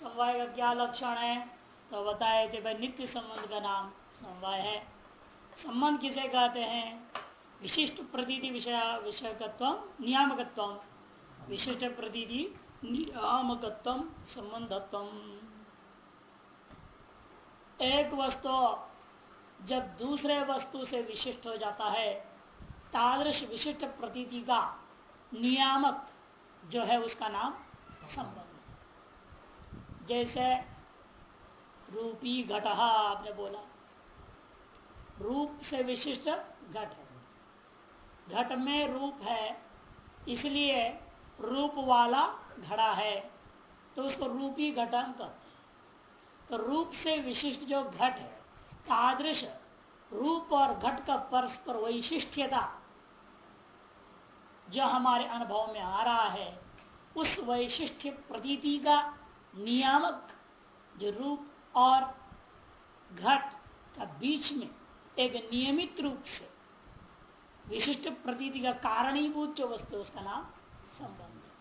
समवाय का क्या लक्षण है? तो बताए थे भाई नित्य संबंध का नाम समवाय है। संबंध किसे कहते हैं? विशिष्ट प्रतीति विषय विषयकत्व, नियामकत्व। विशिष्ट प्रतीति, नियामकत्व, संबंधत्व। एक वस्तु जब दूसरे वस्तु से विशिष्ट हो जाता है, तादृश विशिष्ट प्रतीति का नियामक जो है उसका नाम संबंध। जैसे रूपी घट आपने बोला। रूप से विशिष्ट घट है। घट में रूप है, इसलिए रूप वाला घड़ा है। तो उसको रूपी घटन कहते हैं। तो रूप से विशिष्ट जो घट है, तादृश रूप और घट का परस्पर वैशिष्ट्यता जो हमारे अनुभव में आ रहा है, उस वैशिष्ट प्रतीति का नियामक जो रूप और घट का बीच में एक नियमित रूप से विशिष्ट प्रतीति का कारणीभूत जो वस्तु उसका नाम संबंध है।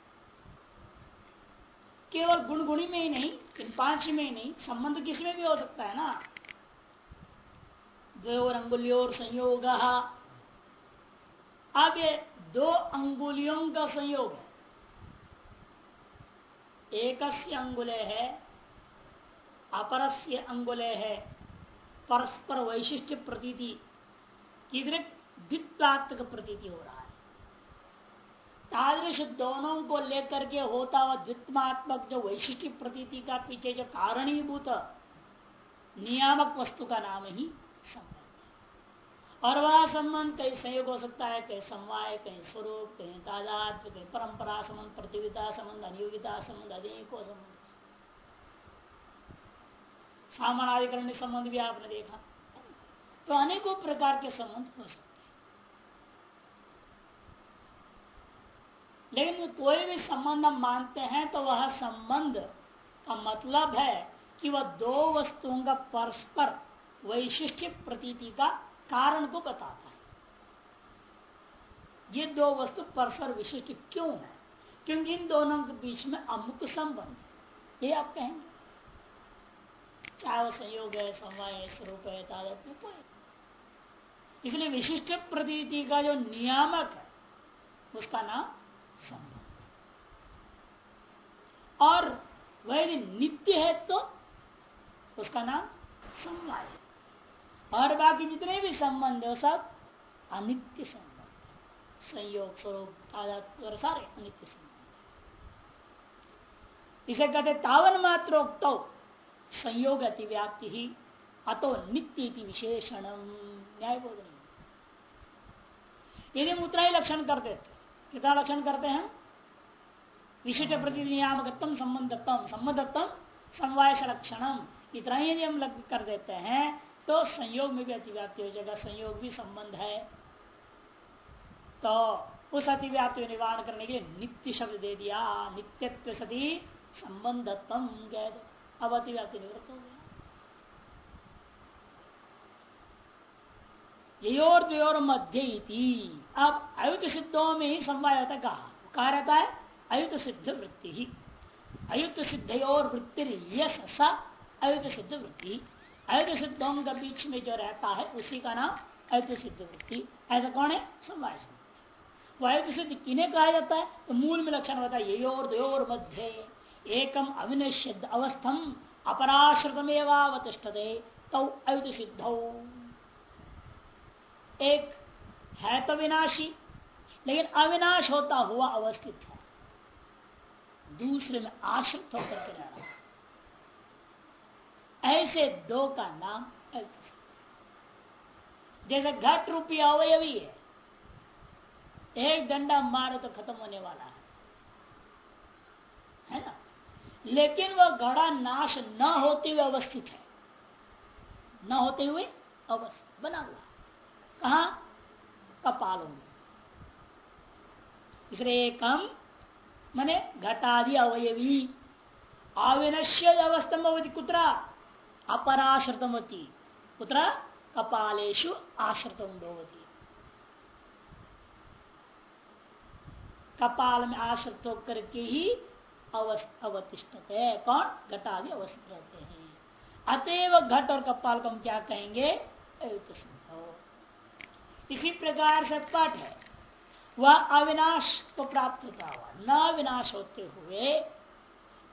केवल गुणगुणी में ही नहीं, इन पाँच में ही नहीं, संबंध किसमें भी हो सकता है ना? दो अंगुलियों और संयोग अब ये दो अंगुलियों का संयोग है। एक अंगुले है अपरस्य अंगुले है परस्पर वैशिष्ट प्रतीति द्वित्वात्मक प्रतीति हो रहा है। तादृश दोनों को लेकर के होता हुआ द्वित्मात्मक जो वैशिष्ट प्रतीति का पीछे जो कारणीभूत नियामक वस्तु का नाम ही और वह संबंध कहीं संयोग हो सकता है, कहीं समवाय, कहीं स्वरूप, कहीं तादात कहीं परंपरा संबंध, प्रतियोगिता संबंध, अनियोगिता संबंध, अनेकों संबंध। सामानाधिकरण संबंध भी आपने देखा। तो अनेकों प्रकार के संबंध हो सकते लेकिन कोई भी संबंध हम मानते हैं तो वह संबंध का मतलब है कि वह दो वस्तुओं का परस्पर वैशिष्ट प्रतीति का कारण को बताता है। ये दो वस्तु परस्पर विशिष्ट क्यों है? क्योंकि इन दोनों के बीच में अमुक संबंध है। ये आप कहेंगे। चाहे वो संयोग है, समवाय है, स्वरूप है तादत्म्य कोई इसलिए विशिष्ट प्रतीति का जो नियामक है, उसका नाम संबंध और वह यदि नित्य है तो उसका नाम समवाय है। और बाकी जितने भी संबंध है सब अनित्य संबंध संयोग, स्वरूप और सारे अनित्य संबंध इसे कहते तावन मात्रोक्त। संयोग अतिव्याप्ति ही अतो नित्य विशेषण। न्याय रहे यदि मुद्रा ही लक्षण करते थे कितना लक्षण करते हैं? विशिष्ट प्रति नियामकत्म संबंधत्म संबंधत्म समवाय लक्षणम इतना ही यदि हम कर देते हैं तो संयोग में भी अतिव्याप्ति हो जाएगा, संयोग भी संबंध है। तो उस अतिव्याप्ति निवारण करने के लिए नित्य शब्द दे दिया, नित्यत्व सती संबंधत्म कह अब अतिव्याप्ति निवृत्त हो गया। योर द्वयोर मध्य अब अयुत सिद्धों में ही समवाय होता कहा? कहा रहता है? अयुत सिद्ध वृत्ति ही। अयुत सिद्ध और वृत्ति अयुत सिद्ध वृत्ति। अयुत सिद्धों के बीच में जो रहता है, उसी का नाम अयुत सिद्ध वृत्ति। ऐसा कौन है? समवाय वो अयुत सिद्ध किन्हें कहा जाता है? तो मूल में लक्षण होता है योर दयोर मध्य, एकम अविनिषिद्ध अवस्थम अपराश्रितमेवावतिष्ठते तो अयुत सिद्ध एक है तो विनाशी, लेकिन अविनाश होता हुआ अवस्थित है। दूसरे में आश्रित होकर के रह रहा है ऐसे दो का नाम जैसे घट रूपी अवयवी है। एक डंडा मारो तो खत्म होने वाला है। है ना? लेकिन वह घड़ा नाश न होते हुए अवस्थित है। न होते हुए अवस्थित, बना हुआ कहा? कपालों में। इसलिए कम, मने घटादि अवयवी। अविनश्य अवस्था कुत्रा। अपराश्रितमती। कुत्र? कपालेशु आश्रितम भवती। कपाल में आश्रित होकर के ही अवतिष्ठते कौन? घटादि अवस्थित रहते हैं। अतएव घट और कपाल को हम क्या कहेंगे? इसी प्रकार से पट है। वह अविनाश को प्राप्त होता हुआ, न विनाश होते हुए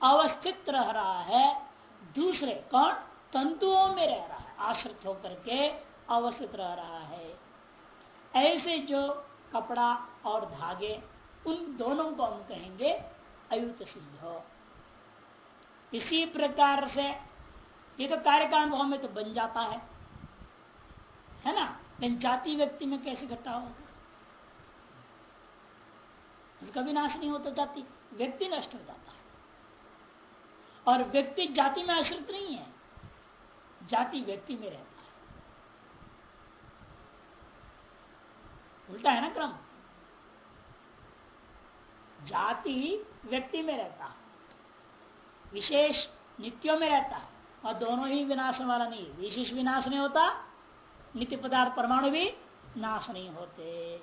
अवस्थित रह रहा है। दूसरे, कौन? तंतुओं में रह रहा है, आश्रित होकर के अवस्थित रह रहा है। ऐसे जो कपड़ा और धागे, उन दोनों को हम कहेंगे अयुत सिद्ध इसी प्रकार से ये तो कार्य का अनुभव में तो बन जाता है। है ना? लेकिन जाति व्यक्ति में कैसे घटा होगा? कभी नाश नहीं होता जाति, व्यक्ति नष्ट हो जाता है। और व्यक्ति जाति में आश्रित नहीं है। जाति व्यक्ति में रहता है। उल्टा है ना क्रम? जाति व्यक्ति में रहता है। विशेष नित्यों में रहता है। और दोनों ही विनाश वाला नहीं विशेष विनाश नहीं होता नित्य पदार्थ परमाणु भी नाश नहीं होते।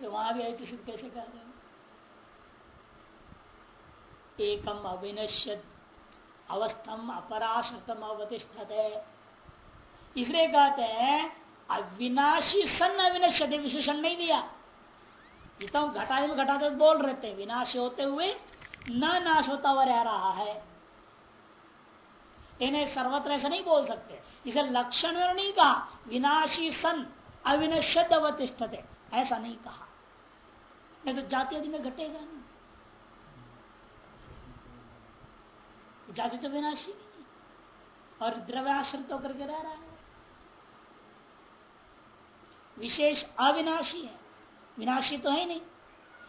तो वहाँ भी ऐसे कैसे कह रहे एकम अविनश्य अवस्थम अपराश्रतम अवतिष्ठत। इसलिए कहते हैं, अविनाशी सन अविनश्य विशेषण नहीं दिया। जितना घटा में घटाते बोल रहे थे, विनाश होते हुए न नाश होता हुआ रह रहा है। इन्हें सर्वत्र ऐसा नहीं बोल सकते। इसे लक्षण में नहीं कहा, विनाशी सन अविनश्यद अवतिष्ठते। ऐसा नहीं कहा। नहीं तो जाति आदि में घटेगा नहीं। जाति तो विनाशी और द्रव्याश्रित होकर के रह रहा है। विशेष अविनाशी है। विनाशी तो है नहीं।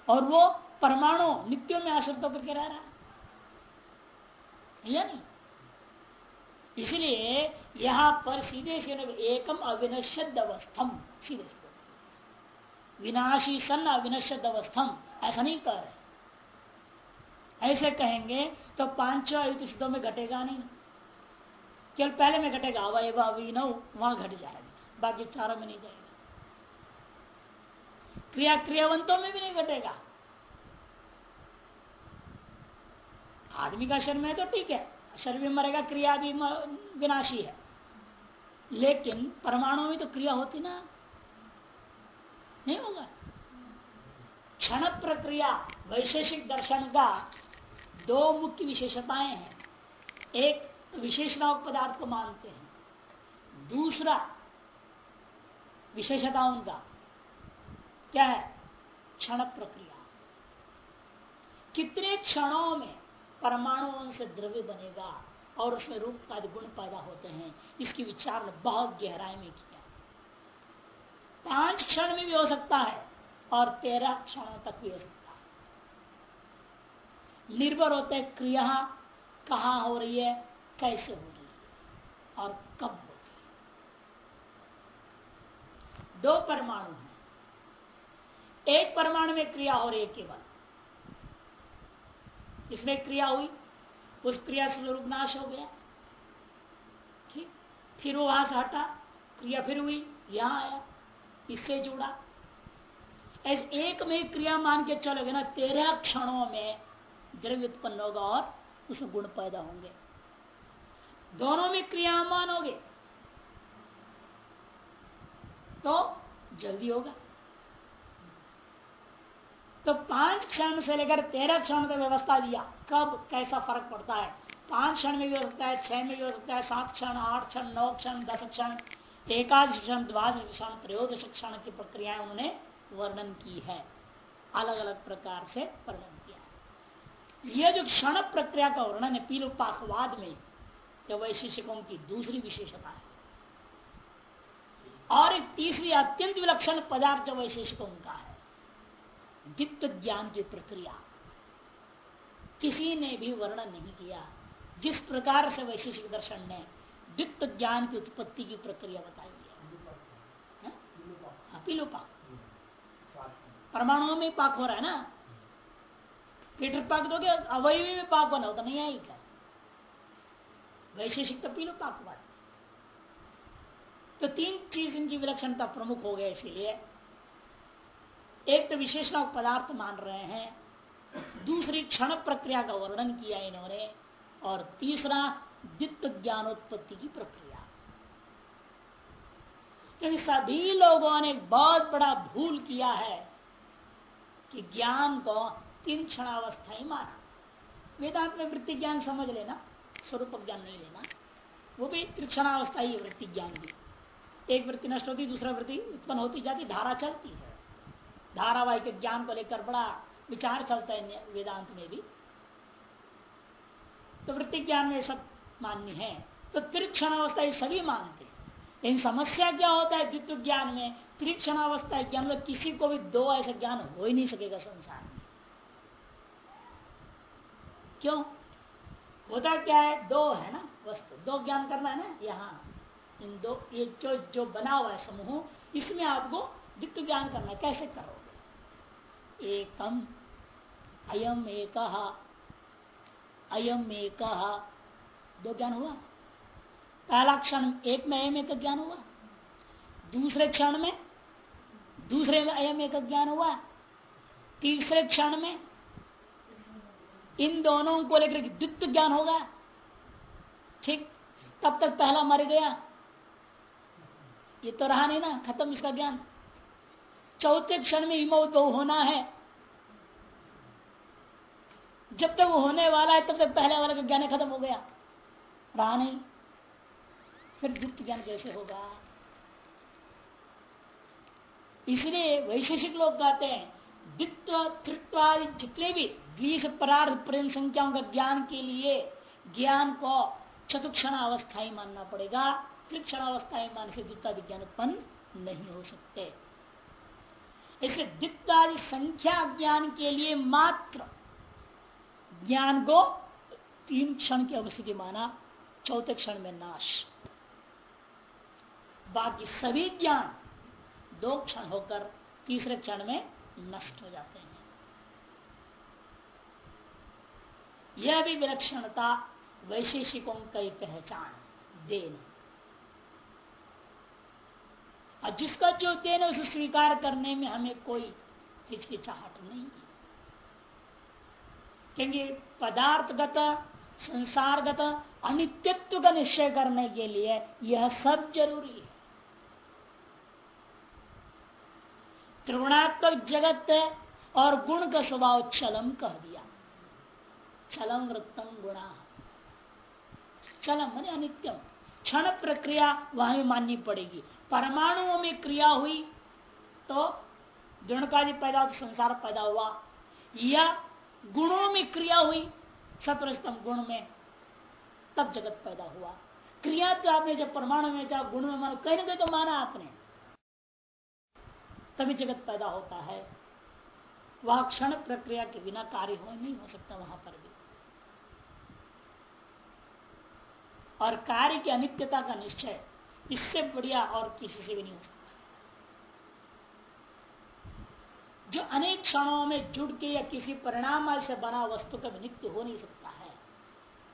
और वो परमाणु नित्यों में आश्रित होकर के रह रहा है। नहीं इसलिए यहाँ पर सीधे से एकम अविनश्यद अवस्थम सीधे विनाशी सन अविनश्यद अवस्थम ऐसा नहीं कर रहे। ऐसे कहेंगे तो पाँचों सिद्धों में घटेगा नहीं। केवल पहले में घटेगा अवय अविनव, वहाँ घट जाएगा। बाकी चारों में नहीं जाएगा। क्रिया क्रियावंतों में भी नहीं घटेगा। आदमी का शरीर में तो ठीक है, शरीर भी मरेगा, क्रिया भी विनाशी है। लेकिन परमाणु में तो क्रिया होती ना। नहीं होगा। क्षण प्रक्रिया, वैशेषिक दर्शन का दो मुख्य विशेषताएँ हैं। एक तो विशेषणाओं पदार्थ को मानते हैं। दूसरा, विशेषताओं का, क्या है? क्षण प्रक्रिया। कितने क्षणों में परमाणुओं से द्रव्य बनेगा और उसमें रूप का गुण पैदा होते हैं, इसकी विचार बहुत गहराई में किया। पाँच क्षण में भी हो सकता है और तेरह क्षणों तक भी हो सकता है। निर्भर होते हैं क्रिया कहाँ हो रही है, कैसे हो रही है, और कब हो रही है। दो परमाणु हैं। एक परमाणु में क्रिया हो रही है केवल। इसमें क्रिया हुई, उस क्रिया से स्वरूप नाश हो गया। ठीक, फिर वो वहाँ से हटा, क्रिया फिर हुई, यहाँ आया, इससे जुड़ा। ऐसे एक में क्रिया मान के चलोगे ना, तेरह क्षणों में द्रव्य उत्पन्न होगा और उसमें गुण पैदा होंगे। दोनों में क्रिया मानोगे तो जल्दी होगा। तो पाँच क्षण से लेकर तेरह क्षण तक व्यवस्था दिया। कब, कैसा फ़र्क पड़ता है? पाँच क्षण में भी हो सकता है, छह में भी हो सकता है, सात क्षण, आठ क्षण, नौ क्षण, दस क्षण, एकादश क्षण, द्वादश क्षण, त्रयोदश क्षण की प्रक्रियाएँ उन्होंने वर्णन की है। अलग अलग प्रकार से वर्णन। यह जो क्षण प्रक्रिया का वर्णन है पील पाकवाद में यह वैशिष्टिकों की दूसरी विशेषता है। और एक तीसरी अत्यंत विलक्षण पदार्थ वैशेषिकों का है दित्त ज्ञान की प्रक्रिया। किसी ने भी वर्णन नहीं किया जिस प्रकार से वैशिष्ट दर्शन ने द्वित ज्ञान की उत्पत्ति की प्रक्रिया बताई है। हाँ, परमाणुओं में पाक हो रहा है ना? पीटर पाक दोगे, अवयवी में पाक होना हो तो नहीं आएगा। वैशेषिक तो पीलो पाक बात तो तीन चीज़ इनकी विलक्षणता प्रमुख हो गया इसीलिए। एक तो विशेषण पदार्थ मान रहे हैं। दूसरी क्षण प्रक्रिया का वर्णन किया इन्होंने। और तीसरा दित्त ज्ञानोत्पत्ति की प्रक्रिया। क्योंकि सभी लोगों ने बहुत बड़ा भूल किया है कि ज्ञान को तीन क्षणावस्था ही माना। वेदांत में वृत्ति ज्ञान समझ लेना स्वरूप ज्ञान नहीं लेना। वो भी त्रिक्षणावस्था ही वृत्ति ज्ञान की एक वृत्ति नष्ट होती, दूसरा वृत्ति उत्पन्न होती जाती, धारा चलती है। धारावाहिक ज्ञान को लेकर बड़ा विचार चलता है वेदांत में भी। तो वृत्ति ज्ञान में सब मान्य है। तो त्रिक्षण अवस्था सभी मानते हैं। लेकिन समस्या क्या होता है द्वित्व ज्ञान में? त्रिक्षणावस्था ज्ञान किसी को भी दो ऐसा ज्ञान हो ही नहीं सकेगा संसार में। क्यों? होता क्या है? दो है ना वस्तु। दो ज्ञान करना है ना? यहाँ। इन दो, ये जो जो बना हुआ है समूह, इसमें आपको द्वित्व ज्ञान करना है। कैसे करोगे? एकम। अयम एक। अयम एक। दो ज्ञान हुआ? पहला क्षण एक में अयम एक ज्ञान हुआ। दूसरे क्षण में, दूसरे में अयम एक ज्ञान हुआ। तीसरे क्षण में इन दोनों को लेकर द्वित्व ज्ञान होगा। ठीक? तब तक पहला मर गया। ये तो रहा नहीं ना, खत्म इसका ज्ञान। चौथे क्षण में इमोद्भव होना है। जब तक वो होने वाला है, तब तक पहले वाला का ज्ञान खत्म हो गया। रहा नहीं। फिर द्वित ज्ञान कैसे होगा? इसलिए वैशेषिक लोग कहते हैं द्वित्व जितने भी द्विश परार्थ प्रेम संख्याओं का ज्ञान के लिए ज्ञान को चतुक्षण अवस्था ही मानना पड़ेगा। त्रिक्षण अवस्था ही मान से द्वित्वादि ज्ञान उत्पन्न नहीं हो सकते। इसलिए द्वित्वादि संख्या ज्ञान के लिए मात्र ज्ञान को तीन क्षण की अवस्थिति माना, चौथे क्षण में नाश। बाकी सभी ज्ञान दो क्षण होकर तीसरे क्षण में नष्ट हो जाते हैं। यह भी विलक्षणता वैशेषिकों की पहचान, देन। और जिसका जो देन उसे स्वीकार करने में हमें कोई हिचकिचाहट नहीं है। क्योंकि पदार्थगत, संसारगत, अनित्यत्व का निश्चय करने के लिए यह सब ज़रूरी है। त्रिगुणात्मक जगत और गुण का स्वभाव चलम कह दिया। चलम वृत्तम गुणा। चलम मान अनित्यम। क्षण प्रक्रिया वहाँ माननी पड़ेगी। परमाणुओं में क्रिया हुई तो दृढ़कादि पैदा तो संसार पैदा हुआ। या गुणों में क्रिया हुई सत्रस्तम गुण में, तब जगत पैदा हुआ। क्रिया तो आपने जब परमाणु में चाहे गुण में माना, कहीं ना कहीं तो माना आपने। तभी जगत पैदा होता है। वह क्षण प्रक्रिया के बिना कार्य हो नहीं, हो सकता वहाँ पर भी। और कार्य की अनित्यता का निश्चय इससे बढ़िया और किसी से भी नहीं हो सकता। जो अनेक क्षणों में जुड़ के या किसी परिणाम से बना वस्तु का नित्य हो नहीं सकता है।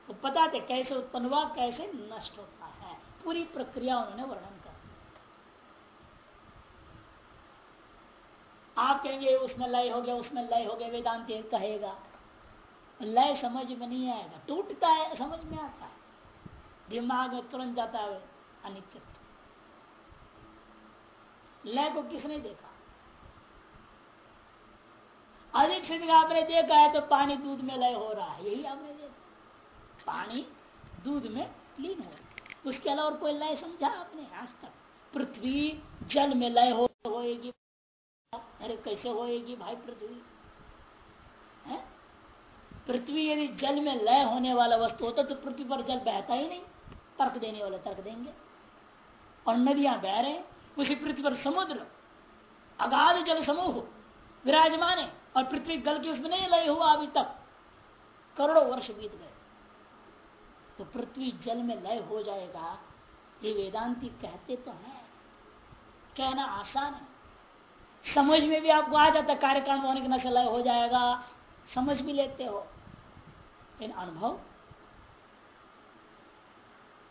वो तो पता थे कैसे उत्पन्न हुआ, कैसे नष्ट होता है। पूरी प्रक्रिया उन्होंने वर्णन कर आप कहेंगे, उसमें लय हो गया, उसमें लय हो गया, वेदांत कहेगा। लय समझ में नहीं आएगा। टूटता है, समझ में आता है। दिमाग में तुरंत जाता है, अनित्य। लय को किसने देखा? अधिक से आपने देखा है तो पानी दूध में लय हो रहा है। यही आपने देखा। पानी दूध में लीन हो रहा उसके अलावा कोई लय समझा आपने आज तक? पृथ्वी जल में लय हो, होएगी। अरे कैसे होएगी भाई पृथ्वी? पृथ्वी यदि जल में लय होने वाला वस्तु होता तो पृथ्वी पर जल बहता ही नहीं। तर्क देने वाले तर्क देंगे। और नदियाँ बह रहे उसी पृथ्वी पर समुद्र, अगाध जल समूह विराजमान है और पृथ्वी गल के उसमें नहीं लय हुआ अभी तक। करोड़ों वर्ष बीत गए। तो पृथ्वी जल में लय हो जाएगा, ये वेदांति कहते तो है। कहना आसान है। समझ में भी आपको आ जाता कार्यक्रम होने के न लय हो जाएगा। समझ भी लेते हो। इन अनुभव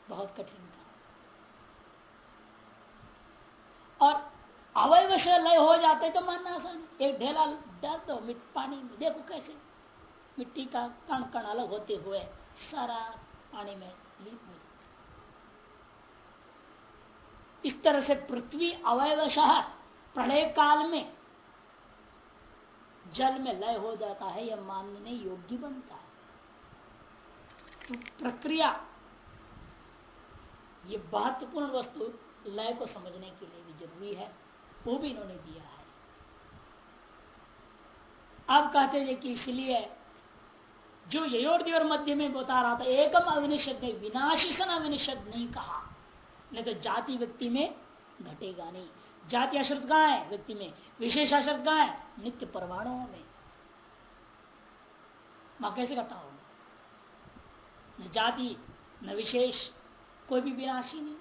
बहुत कठिन था। और अवैव से लय हो जाते तो मानना आसान। एक ढेला डाल दो मिट पानी में। देखो कैसे। मिट्टी का कण कण अलग होते हुए सारा पानी में लीप हो इस तरह से पृथ्वी अवयवश प्रलय काल में जल में लय हो जाता है, यह मानने योग्य बनता है। तो प्रक्रिया, ये महत्वपूर्ण वस्तु लय को समझने के लिए भी ज़रूरी है, वो भी इन्होंने दिया है। आप कहते हैं कि इसलिए जो ययोर्दिवर मध्य में बता रहा था, एकम अविनिषद ने विनाशिसन अविनिषद नहीं कहा, नहीं तो जाति व्यक्ति में घटेगा नहीं। जाति अशर्त कहा है व्यक्ति में? विशेष अशर्त कहा है? नित्य परमाणुओं में। माँ कैसे करता हूँ? न जाति, न विशेष, कोई भी विनाशी नहीं।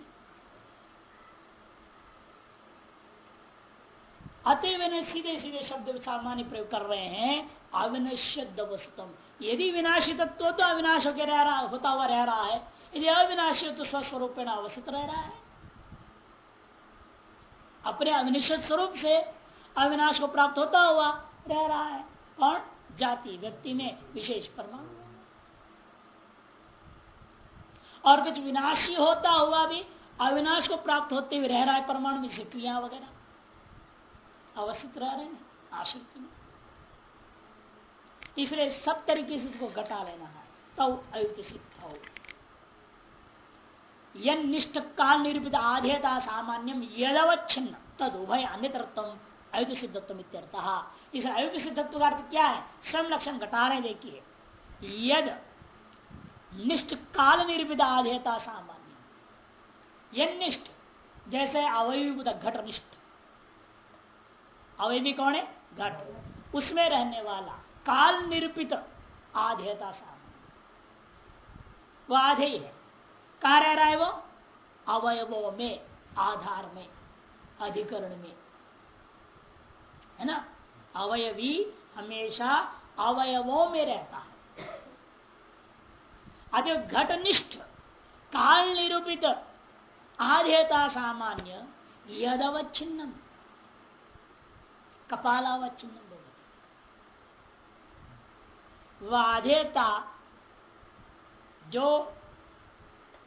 अतएव सीधे सीधे शब्द सामान्य प्रयोग कर रहे हैं अविनश्यद वस्तम यदि विनाशी तत्व तो अविनाश होकर रह रहा, होता हुआ रह रहा है। यदि अविनाशी तो स्वस्वरूप अवस्थित रह रहा है। अपने अविनिश्चित स्वरूप से अविनाश को प्राप्त होता हुआ रह रहा है कौन जाति, व्यक्ति में विशेष परमाणु और कुछ विनाशी होता हुआ भी अविनाश को प्राप्त होते हुए रह रहा है परमाणु में क्रिया वगैरह। अवस्थित रह रहे हैं, आश्रित में इसलिए सब तरीके से इसको घटा लेना है। तब अयुक्त सिद्ध हो यनिष्ठ काल निरूपित आधेयता सामान्यम यदवच्छिन्न। तद उभय अन्यतरत्व अयुत सिद्धत्व इस अयुत सिद्धत्व का अर्थ क्या है? श्रम लक्षण घटा रहे देखिए। यद निष्ठ काल निर्विद आधेयता सामान्य। यनिष्ठ जैसे अवयवी घट निष्ठ। अवयवी कौन है? घट। उसमें रहने वाला काल निरूपित आधेयता सामान्य। वो आधेय है। कहा रह रहा है वो अवयवों में, आधार में, अधिकरण में। है ना? अवयवी हमेशा अवयवों में रहता है। अतः घटनिष्ठ काल निरूपित आधेता सामान्य, यदवच्छिन्नम। कपालावच्छिन्नम वह आधेयता जो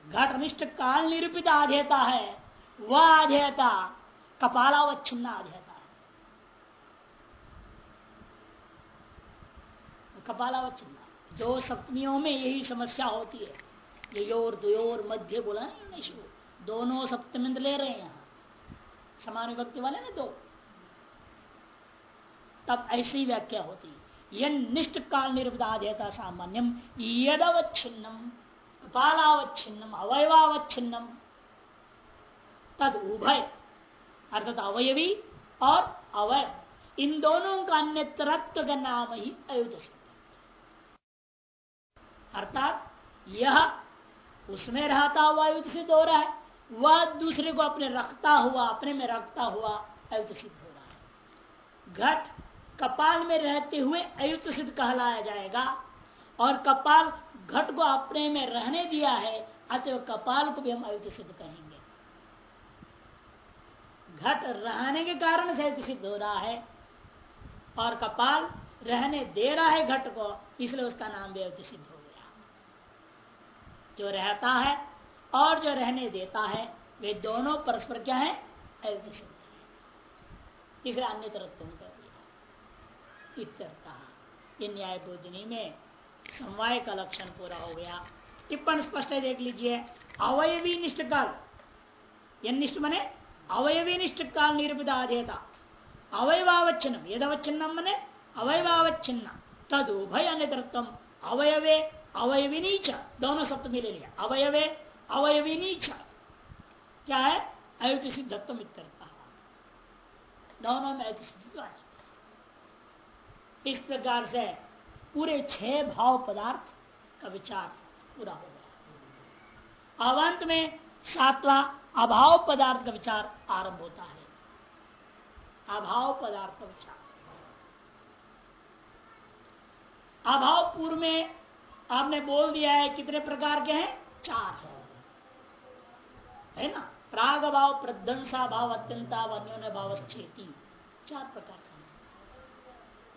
घटनिष्ठ काल निरूपित आधेयता है, वह आधेयता कपालावच्छिन्न आधेयता है। कपालावच्छिन्न। दो सप्तमियों में यही समस्या होती है। योर, द्वयोर, मध्य बोला नहीं शुरू। दोनों सप्तमिंद ले रहे हैं। यहाँ समान विभक्ति वाले ना दो। तब ऐसी व्याख्या होती है। निष्ठ काल निरूपित आधेयता सामान्यम, यदवच्छिन्नम। कपालावच्छिन्नम अवयवावच्छिन्नम। तद उभय, अर्थात अवयवी और अवय। इन दोनों का अन्यत्रत्व का नाम ही अयुध अर्थात यह उसमें रहता हुआ युद्ध सिद्ध हो रहा है, वह दूसरे को अपने रखता हुआ, अपने में रखता हुआ अयुद्ध सिद्ध हो रहा है। घट, कपाल में रहते हुए अयुक्त सिद्ध कहलाया जाएगा। और कपाल घट को अपने में रहने दिया है अतः कपाल को भी हम अयुक्त सिद्ध कहेंगे। घट रहने के कारण से सिद्ध हो रहा है और कपाल रहने दे रहा है घट को, इसलिए उसका नाम भी अयुक्त सिद्ध हो गया। जो रहता है और जो रहने देता है, वे दोनों परस्पर क्या है? अयुक्त सिद्ध है। इसलिए अन्य तरफ़ तुम कर दिया। न्याय बोधनी में समवाय का लक्षण पूरा हो गया। टिप्पण स्पष्ट देख लीजिए। अवयवी निष्ठ काल निष्ठ मने अवयवी निष्ठ काल निरूपित आधेयता अवयवावच्छिन्न यदवच्छिन्न मने अवयवावच्छिन्न। तद उभय अन्यतरत्व अवयवे अवयविनी च दोनों शब्द मिले लिया अवयवे अवयविनी च क्या है? अयुत सिद्धत्व इत्यर्थ। दोनों में अयुत सिद्ध इस प्रकार से पूरे छह भाव पदार्थ का विचार पूरा हो गया। अवंत में सातवा अभाव पदार्थ का विचार आरंभ होता है। अभाव पदार्थ का विचार। अभाव पूर्व में आपने बोल दिया है कितने प्रकार के हैं? चार। है है ना? प्राग भाव प्रध्वंसा भाव अत्यंता अन्योन्य भाव चार प्रकार का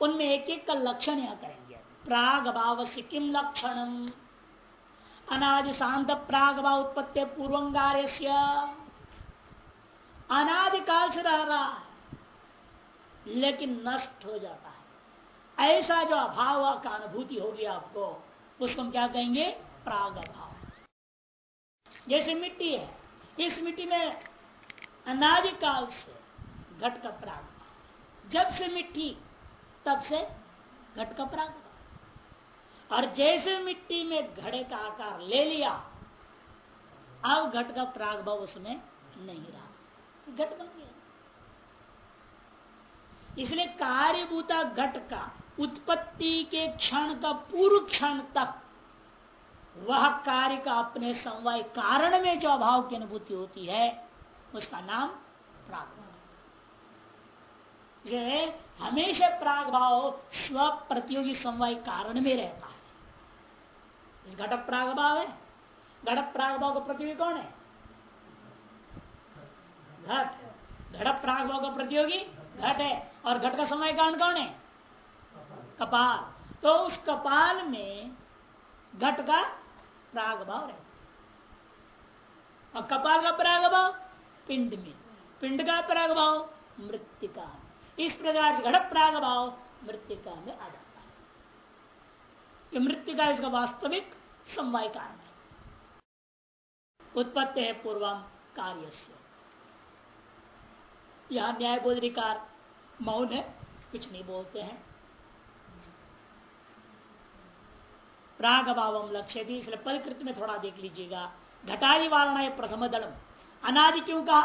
उनमें एक एक का लक्षण यहाँ करेंगे। प्राग भाव से किम लक्षण अनादि शांत प्राग भाव उत्पत्ति पूर्वंगार्य अनादिकाल से रह रहा है लेकिन नष्ट हो जाता है। ऐसा जो अभाव का अनुभूति होगी आपको, उसको हम क्या कहेंगे? प्राग अभाव जैसे मिट्टी है, इस मिट्टी में अनादिकाल से घट का प्राग जब से मिट्टी, तब से घट का प्राग और जैसे मिट्टी में घड़े का आकार ले लिया, अब घट का प्राग भाव उसमें नहीं रहा। घट बन गया। इसलिए कार्यभूता घट का उत्पत्ति के क्षण का पूर्व क्षण तक वह कार्य का अपने समवाय कारण में जो अभाव की अनुभूति होती है, उसका नाम प्राग हमेशा प्राग भाव स्व प्रतियोगी समवाय कारण में रहता है। इस घटक प्राग भाव है। घटक प्राग भाव का प्रतियोगी कौन है? घट। घटक प्राग भाव का प्रतियोगी घट है। और घट का समय कारण कौन है? कपाल। तो उस कपाल में घट का प्राग भाव रहता और कपाल का प्राग भाव पिंड में। पिंड का प्राग भाव मृतिका इस प्रकार घट प्राग भाव मृतिका में आ जाता है। कि मृतिका इसका वास्तविक समवाय कारण है। उत्पत्ति है पूर्वम कार्य से यहाँ न्याय बोधिकार मौन है, कुछ नहीं बोलते हैं। प्राग भाव लक्ष्य थी इसलिए परिकृत में थोड़ा देख लीजिएगा। घटाई वारणा प्रथम दलम। अनादि क्यों कहा?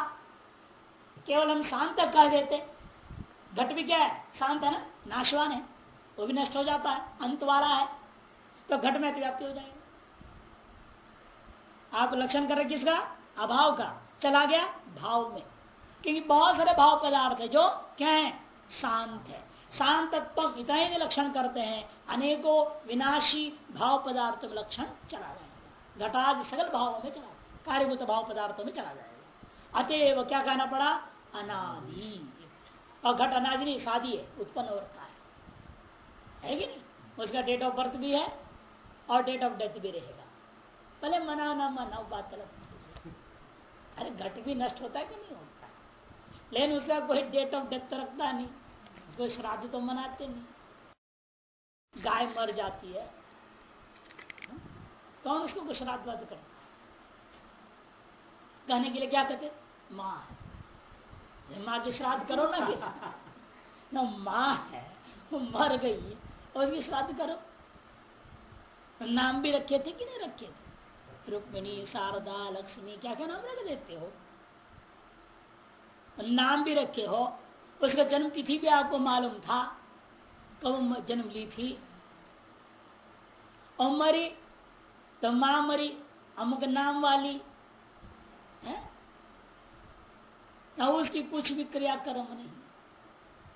केवल हम शांत कह देते। घट भी क्या है? शांत है ना? नाशवान है। वो भी नष्ट हो जाता है। अंत वाला है। तो घट में व्याप्ति हो जाएगी। आप लक्षण कर रहे किसका? अभाव का। चला गया भाव में। क्योंकि बहुत सारे भाव पदार्थ है जो क्या है? शांत है। शांत इतना ही लक्षण करते हैं, अनेकों विनाशी भाव पदार्थों में लक्षण चला जाएगा। घटाद सकल भावों में चला कार्यभूत भाव पदार्थों में चला जाएगा। अतएव क्या कहना पड़ा? अनादि। और घट अनादि नहीं शादी है, उत्पन्न हो रखा है। है कि नहीं? उसका डेट ऑफ़ बर्थ भी है और डेट ऑफ़ डेथ भी रहेगा। भले मना ना मना बात अलग अरे घट भी नष्ट होता है कि नहीं होता है? लेकिन उसका कोई डेट ऑफ़ डेथ रखता नहीं। कोई श्राद्ध तो मनाते नहीं। गाय मर जाती है कौन उसको श्राद्ध करता है? कहने के लिए क्या कहते माँ है। माँ की श्राद्ध करो ना कि न माँ है, वो मर गई, और उसकी श्राद्ध करो। नाम भी रखे थे कि नहीं रखे थे? रुक्मिणी, शारदा, लक्ष्मी, क्या क्या नाम रख देते हो? नाम भी रखे हो। उसका जन्म तिथि भी आपको मालूम था। कब जन्म ली थी? और मरी तो माँ मरी अमुक नाम वाली, है? ना उसकी कुछ भी क्रियाक्रम नहीं।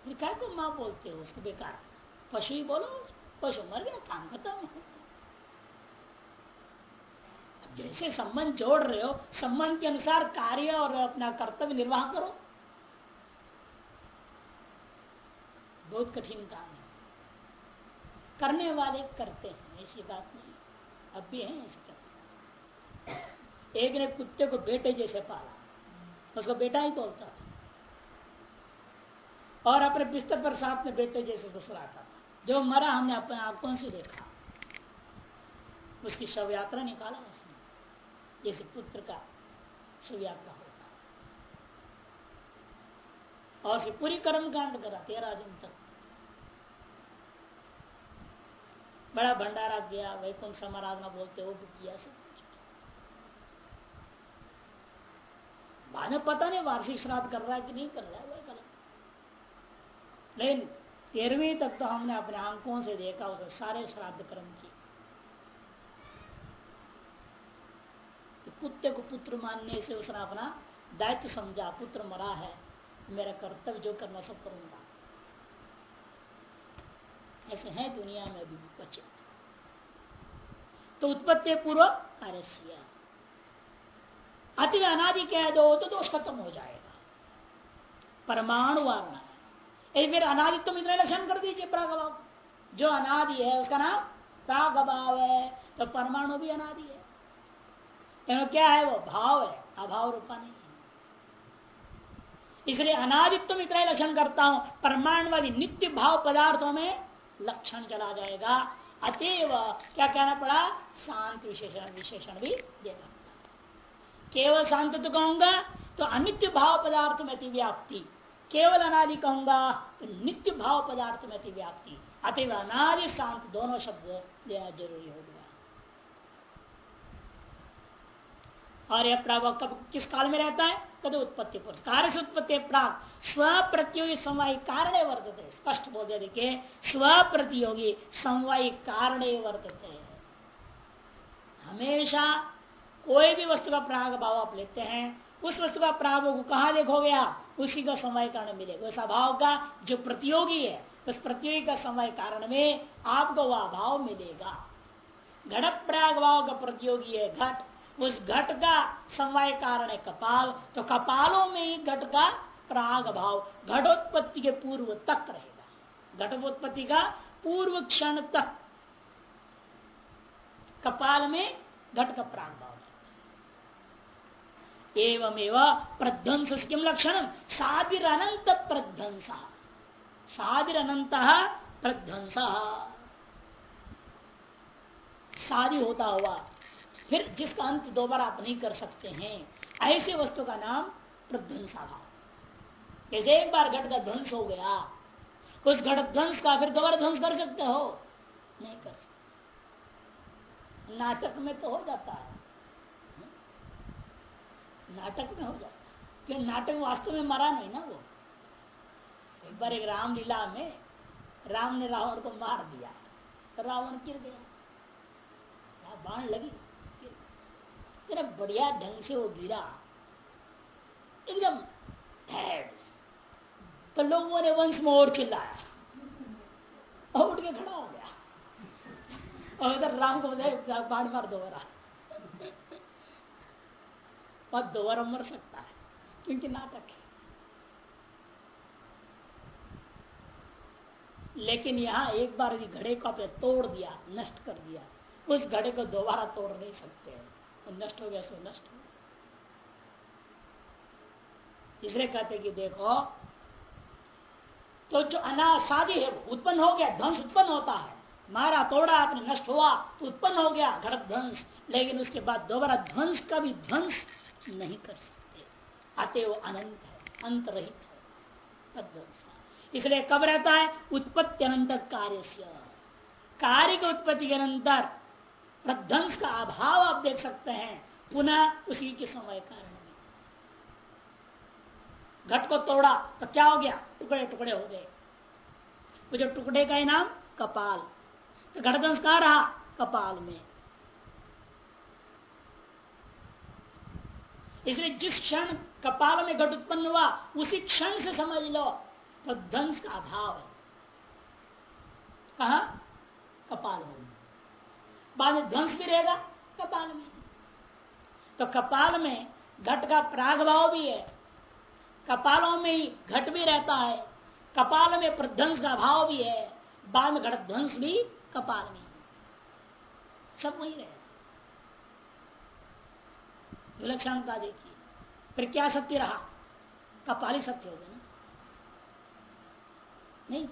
फिर क्या को माँ बोलते हो उसको बेकार। पशु ही बोलो, पशु मर गया, काम खत्म जैसे संबंध जोड़ रहे हो, संबंध के अनुसार कार्य और अपना कर्तव्य निर्वाह करो। बहुत कठिन काम है। करने वाले करते हैं, ऐसी बात नहीं। अब भी है, ऐसे करते एक ने कुत्ते को बेटे जैसे पाला। उसको बेटा ही बोलता था? और अपने बिस्तर पर साथ में बेटे जैसे घुसराता था। जो मरा हमने अपने आँखों से देखा। उसकी शव यात्रा निकाला उसने। जैसे पुत्र का शव यात्रा होता। और उसे पूरी कर्म कांड करा, तेरह दिन तक। बड़ा भंडारा किया वैकुंठ समाराधना बोलते वो भी किया सब। बाद में पता नहीं वार्षिक श्राद्ध कर रहा है कि नहीं कर रहा है, वही गलत लेकिन तेरहवीं तक तो हमने अपने आँखों से देखा, उसे सारे श्राद्ध कर्म किए। तो कुत्ते को पुत्र मानने से उसने अपना दायित्व समझा, पुत्र मरा है, मेरा कर्तव्य जो करना सब करूँगा। ऐसे हैं दुनिया में भी बचे। तो उत्पत्ति पूर्व अरस्य अति अनादि कह दो तो दोष खत्म हो जाएगा। परमाणु वारणा है फिर अनादित्व इतने लक्षण कर दीजिए प्रागभाव जो अनादि है, उसका नाम प्राग अभाव है तो परमाणु भी अनादि है। क्या है, वो भाव है, अभाव रूपा नहीं इसलिए अनादित्व इतना ही लक्षण करता हूँ परमाणुवादी नित्य भाव पदार्थों में लक्षण चला जाएगा। अतएव क्या कहना पड़ा? शांत विशेषण विशेषण भी देना। केवल शांत तो कहूँगा तो अनित्य भाव पदार्थ में व्याप्ति। केवल अनादि कहूँगा तो नित्य भाव पदार्थ में व्याप्ति। अतएव अनादि शांत दोनों शब्द देना ज़रूरी हो गया। और यह प्रभाव कब, किस काल में रहता है? कद उत्पत्ति पर कार्य से उत्पत्ति प्राग स्व प्रतियोगी समवायी कारण वर्तते स्पष्ट बोल दे देखिए स्व प्रतियोगी समवायी कारण वर्तते हमेशा कोई भी वस्तु का प्राग भाव आप लेते हैं, उस वस्तु का प्राग कहा देखोगे आप? उसी का समय कारण मिलेगा। उस अभाव का जो प्रतियोगी है, उस प्रतियोगी का समय कारण में आपको वह अभाव मिलेगा। घट प्राग भाव का प्रतियोगी है घट। उस घट का समय कारण है कपाल। तो कपालों में ही घट का प्राग भाव, घटोत्पत्ति के पूर्व तक रहेगा। घटोत्पत्ति का पूर्व क्षण तक कपाल में घट का प्राग भाव। एवमेव प्रध्वंस किम लक्षण। सादिर अनंत प्रध्वंस। सादिर अनंत प्रध्वंस। शादी होता हुआ। फिर जिसका अंत दोबारा आप नहीं कर सकते हैं, ऐसे वस्तु का नाम प्रध्वंसाभाव जैसे एक बार घट का ध्वंस हो गया, उस घट ध्वंस का फिर दोबारा ध्वंस कर सकते हो? नहीं कर सकते। नाटक में तो हो जाता है। नाटक में हो जाता क्यों? नाटक वास्तव में मरा नहीं ना वो। एक बार एक रामलीला में राम ने रावण को मार दिया। तो रावण गिर गया। बाण लगी? इतना बढ़िया ढंग से वो गिरा। एकदम तो लोगों ने वंश में और चिल्लाया। और उठ के खड़ा हो गया। और इधर राम को बताया बाढ़ मार दोबारा और दोबारा मर सकता है, क्योंकि नाटक है। लेकिन यहाँ एक बार यदि घड़े को आपने तोड़ दिया, नष्ट कर दिया, उस घड़े को दोबारा तोड़ नहीं सकते हैं। नष्ट हो गया, सो नष्ट हो इसलिए कहते कि देखो तो जो अनासादी है उत्पन्न हो गया, ध्वंस उत्पन्न होता है। मारा, तोड़ा, आपने नष्ट हुआ तो उत्पन्न हो गया, घड़क ध्वंस। लेकिन उसके बाद दोबारा ध्वंस का भी ध्वंस नहीं कर सकते। अतः वो अनंत है अंत रहित है इसलिए कब रहता है? उत्पत्ति अनंत कार्य कार्य के उत्पत्ति के अंतर प्रध्वंस का अभाव आप देख सकते हैं। पुनः उसी के समय कारण घट को तोड़ा तो क्या हो गया? टुकड़े टुकड़े हो गए। वो जो टुकड़े का ही नाम कपाल। तो घटध्वंस कहा रहा? कपाल में। इसलिए जिस क्षण कपाल में घट उत्पन्न हुआ, उसी क्षण से समझ लो तो ध्वंस का अभाव है। कहा? कपाल होगा बाद में ध्वंस भी रहेगा, कपाल में। तो कपाल में घट का प्राग भाव भी है। कपालों में ही घट भी रहता है। कपाल में प्रध्वंस का भाव भी है। बाद में घट ध्वंस भी कपाल में। सब वही रहे। विलक्षणता देखिए फिर क्या सत्य रहा? कपाली सत्य हो गया ना? नहीं।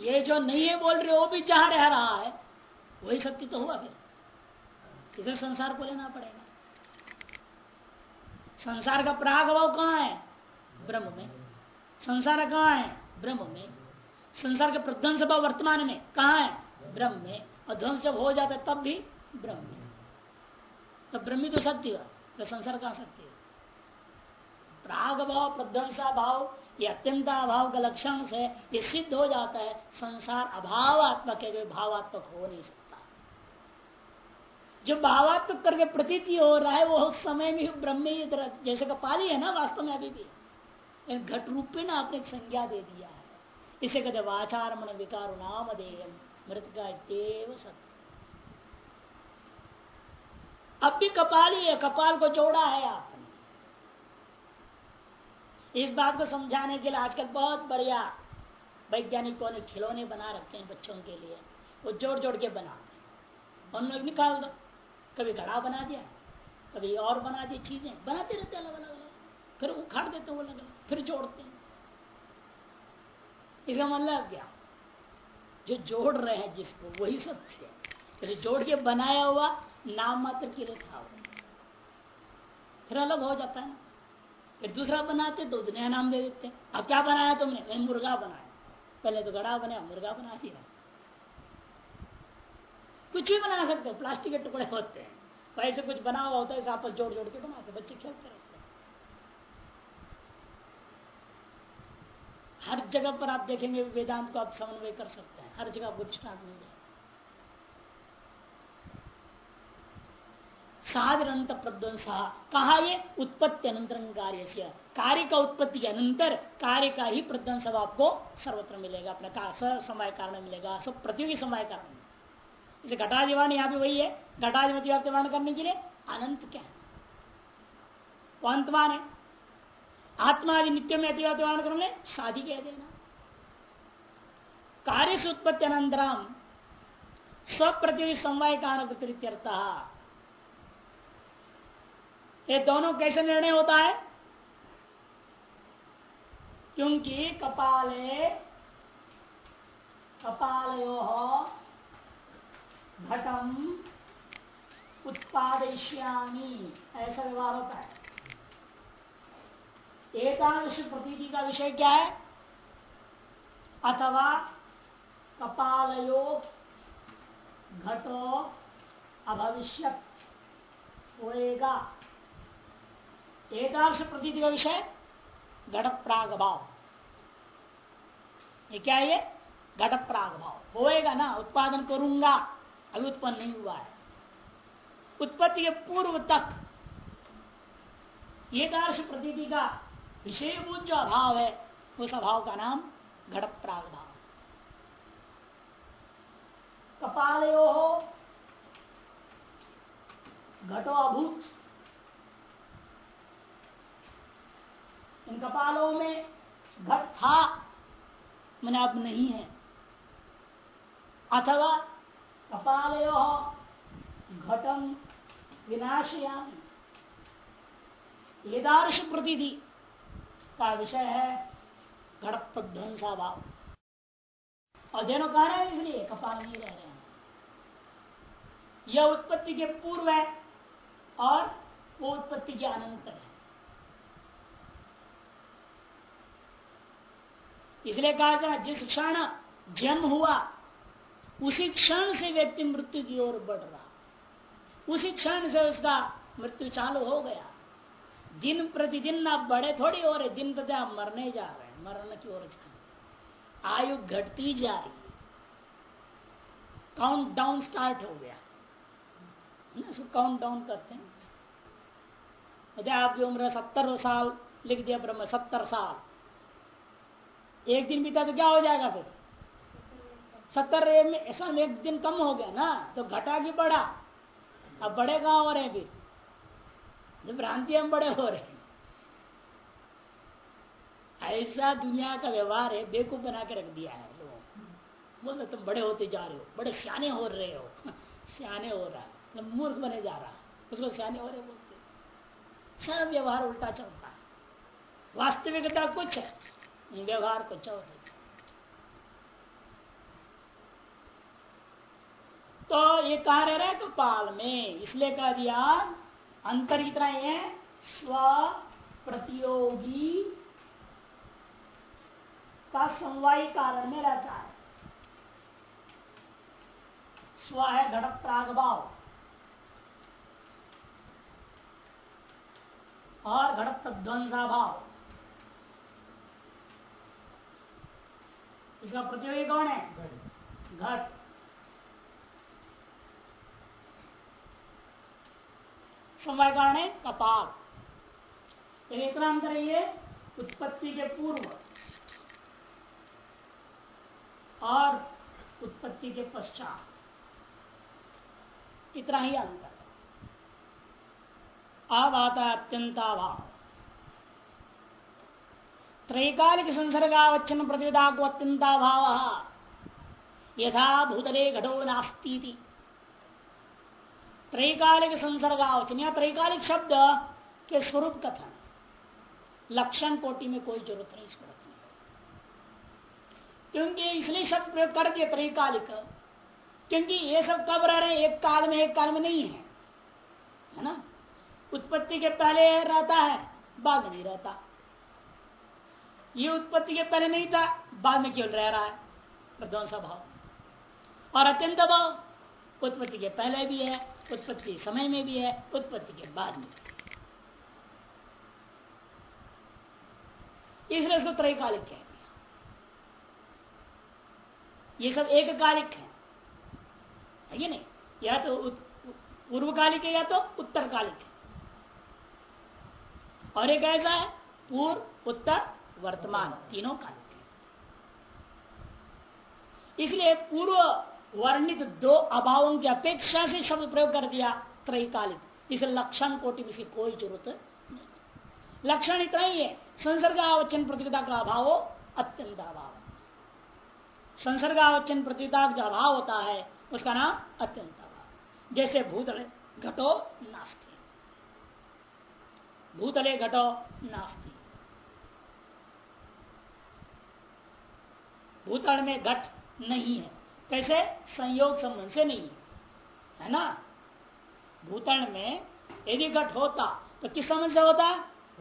ये जो नहीं है बोल रहे वो भी जहाँ रह रहा है, वही सत्य तो हुआ फिर। इधर संसार को लेना पड़ेगा। संसार का प्रागभाव कहाँ है? ब्रह्म में। संसार कहाँ है? ब्रह्म में। संसार का प्रध्वंस भाव वर्तमान में कहा है? ब्रह्म में। और ध्वंस जब हो जाता है, तब भी ब्रह्म। तो ब्रह्मी तो सत्य तो संसार कहाँ सत्य प्राग भाव प्रध्वंसा भाव ये अत्यंत अभाव का लक्षण से ये सिद्ध हो जाता है, संसार अभावात्मक है भावात्मक हो नहीं सकता। जो भावात्मक करके प्रतीति हो रहा है, वो उस समय में ब्रह्म जैसे कपाली है ना, वास्तव में अभी भी। घट रूप में ना आपने संज्ञा दे दिया है। इसे कहते वाचारमण विकार नाम देय मृत का सत्य अब भी कपाल ही है, कपाल को जोड़ा है आपने। इस बात को समझाने के लिए आजकल बहुत बढ़िया वैज्ञानिकों ने खिलौने बना रखे हैं बच्चों के लिए। वो जोड़ जोड़ के बना और लोग निकाल दो। कभी घड़ा बना दिया, कभी और बना दी चीज़ें। बनाते रहते अलग अलग अलग फिर उखाड़ देते वो अलग अलग फिर जोड़ते हैं। इसका मतलब क्या? जो जोड़ रहे हैं जिसको, वही सब है। जोड़ के बनाया हुआ नाम मात्र के लिए था फिर अलग हो जाता है फिर दूसरा बनाते तो नया नाम दे देते अब क्या बनाया तुमने? मैंने मुर्गा बनाया। पहले तो गड़ा बनाया मुर्गा बना दिया। कुछ भी बना सकते हो, प्लास्टिक के टुकड़े होते हैं। ऐसे कुछ बना हुआ होता है आपस जोड़ जोड़ के बनाते बच्चे खेलते रहते हर जगह पर आप देखेंगे, वेदांत को आप समन्वय कर सकते हैं। हर जगह दृष्टांत मिल जाए साधारण प्रध्वंस, कहा ये उत्पत्ति अनंतर कार्य से, कार्य का उत्पत्ति के अनंतर कार्य का ही प्रध्वंस आपको सर्वत्र मिलेगा अपने समय कारण मिलेगा, सब प्रतियोगी समय कारण। इसे घटाधिवान यहाँ भी वही है घटाधिपति व्याप्तिवान करने के लिए अनंत क्या है? वो अंतमान है। आत्मादि नित्य में अतिव्याप्तिवान करने शादी कह देना। कार्य से उत्पत्ति अनंतरम स्वप्रतियोगी समवाय कारण ये दोनों कैसे निर्णय होता है? क्योंकि कपाले, कपालयो घटम उत्पादयिष्यामी। ऐसा व्यवहार होता है। एकादश प्रतीति का विषय क्या है? अथवा कपालयो घटो अभविष्य होएगा। एकादश प्रतीति का विषय घट प्राग भाव ये क्या है घट प्राग भाव होएगा ना, उत्पादन करूँगा, अभी उत्पन्न नहीं हुआ है। उत्पत्ति के पूर्व तक एकादश प्रतीति का विषयभूत जो अभाव है, उस अभाव का नाम घट भाव कपालयो घटो अभूत। इन कपालों में घट था, मैंने अब नहीं है। अथवा कपाल घटम विनाशयामी। येदार्श प्रतिधि का विषय है घट प्रध्वंसा भाव और दोनों कह रहे हैं इसलिए कपाल नहीं रह रहे हैं। यह उत्पत्ति के पूर्व है और वो उत्पत्ति के अनंतर है। इसलिए कहा जाए जिस क्षण जन्म हुआ, उसी क्षण से व्यक्ति मृत्यु की ओर बढ़ रहा। उसी क्षण से उसका मृत्यु चालू हो गया। दिन प्रतिदिन आप बड़े थोड़ी रहे दिन प्रति आप मरने जा रहे हैं, मरने की ओर आयु घटती जा रही काउंट डाउन स्टार्ट हो गया। ना काउंट डाउन करते हैं। आपकी उम्र है सत्तर साल, लिख दिया ब्रह्म, सत्तर साल। एक दिन बीता तो क्या हो जाएगा फिर? सत्तर में, ऐसा एक दिन कम हो गया ना तो घटा की बढ़ा? अब बड़े कहा हो रहे हैं फिर? भ्रांति हम बड़े हो रहे हैं। ऐसा दुनिया का व्यवहार है बेकूफ बना के रख दिया है लोगों बोलते तुम बड़े होते जा रहे हो, बड़े सियाने हो रहे हो। सियाने हो रहा है। मूर्ख बने जा रहा उसको सियाने हो रहे बोलते सब व्यवहार उल्टा चलता है। वास्तविकता कुछ है व्यवहार को चौथ तो ये कहा रह है कपाल में, इसलिए कह दिया, अंतर कितना है स्व प्रतियोगी का समवायी कारण में रहता है। स्व है घटक प्रागभाव और घटक ध्वंसा भाव इसका प्रतियोगी कौन है? घट। समय कारण है? कपाल। इतना अंतर है उत्पत्ति के पूर्व और उत्पत्ति के पश्चात। इतना ही अंतर। अब आता है अत्यंताभाव त्रैकालिक संसर्गावच्छन प्रतिविधा को अत्यंता भाव। यथा भूतले घटो नास्ती थी त्रैकालिक संसर्गावचन या त्रैकालिक शब्द के स्वरूप कथन। लक्षण कोटि में कोई ज़रूरत नहीं इसको रखने क्योंकि इसलिए शब्द प्रयोग कर दिया त्रैकालिक। क्योंकि ये सब कब रह रहे हैं? एक काल में, एक काल में नहीं है। है ना? उत्पत्ति के पहले रहता है, बाद में नहीं रहता। ये उत्पत्ति के पहले नहीं था, बाद में केवल रह रहा है। प्रध्वंस भाव और अत्यंत भाव उत्पत्ति के पहले भी है, उत्पत्ति समय में भी है, उत्पत्ति के बाद में। इसलिए इसको त्रैकालिक कह दिया। ये सब एक कालिक है ये नहीं? या तो पूर्वकालिक है या तो उत्तरकालिक है। और एक ऐसा है, पूर्व, उत्तर, वर्तमान, तीनों कालिक है इसलिए पूर्व वर्णित दो अभावों की अपेक्षा से शब्द प्रयोग कर दिया त्रैकालिक इस लक्षण कोटि में कोई ज़रूरत नहीं। लक्षण इतना ही है, संसर्ग आवचन प्रतियोगिता का अभाव अत्यंत अभाव संसर्ग आवचन प्रतियोगिता का अभाव होता है, उसका नाम अत्यंत अभाव जैसे भूतल घटो नास्ती भूतले घटो नास्ती। भूतल में घट नहीं है। कैसे? संयोग संबंध से नहीं है। ना? भूतल में यदि घट होता तो किस संबंध से होता?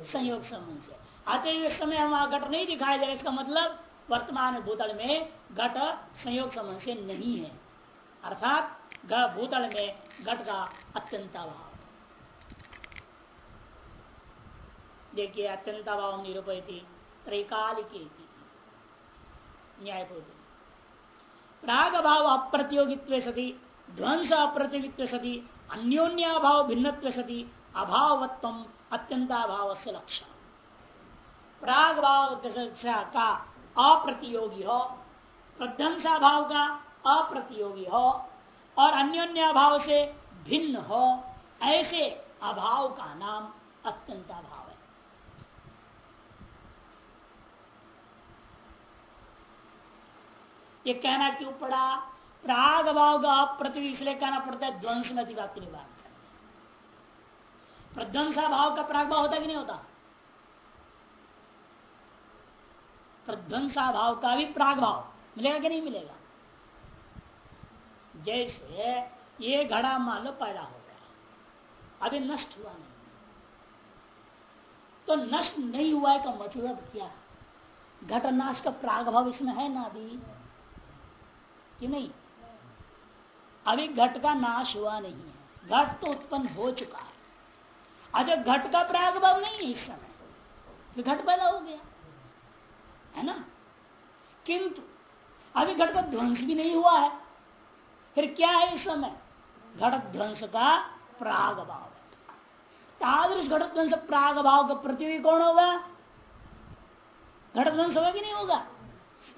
संयोग संबंध से। आते हुए समय हम घट नहीं दिखाया जा रहा, इसका मतलब वर्तमान भूतल में घट संयोग संबंध से नहीं है। अर्थात भूतल में घट का अत्यंत अभाव। देखिए अत्यंत अभाव निरूपयती त्रैकालिक न्यायपूर्ति। प्राग भाव अप्रतियोगित्व सती ध्वंस अप्रतियोगित्व सती, अन्योन्याभाव भिन्न सती, अभावत्व अत्यंताभाव से लक्षण। प्राग भाव का? अप्रतियोगी हो प्रध्वंसा भाव का? अप्रतियोगी हो, और अन्योन्या भाव से भिन्न हो, ऐसे अभाव का नाम अत्यंताभाव है ये कहना क्यों पड़ा? प्राग भाव का अप्रति इसलिए कहना पड़ता है ध्वंस में अतिव्याप्ति निवारण प्रध्वंसा भाव का प्राग भाव होता कि नहीं होता? प्रध्वंसा भाव का भी प्राग भाव मिलेगा कि नहीं मिलेगा? जैसे ये घड़ा मान लो पैदा हो गया, अभी नष्ट हुआ नहीं। तो नष्ट नहीं हुआ है का मतलब क्या? घटनाश का प्राग भाव इसमें है ना अभी? कि नहीं? अभी घट का नाश हुआ नहीं है। घट तो उत्पन्न हो चुका है। अजय घट का प्रागभाव नहीं है इस समय तो घट पैदा हो गया। है ना? किंतु अभी घट का ध्वंस भी नहीं हुआ है। फिर क्या है इस समय? घट ध्वंस का प्राग भाव तादृश घट ध्वंस प्राग भाव का प्रतियोगी कौन होगा? घट ध्वंस होगा कि नहीं होगा।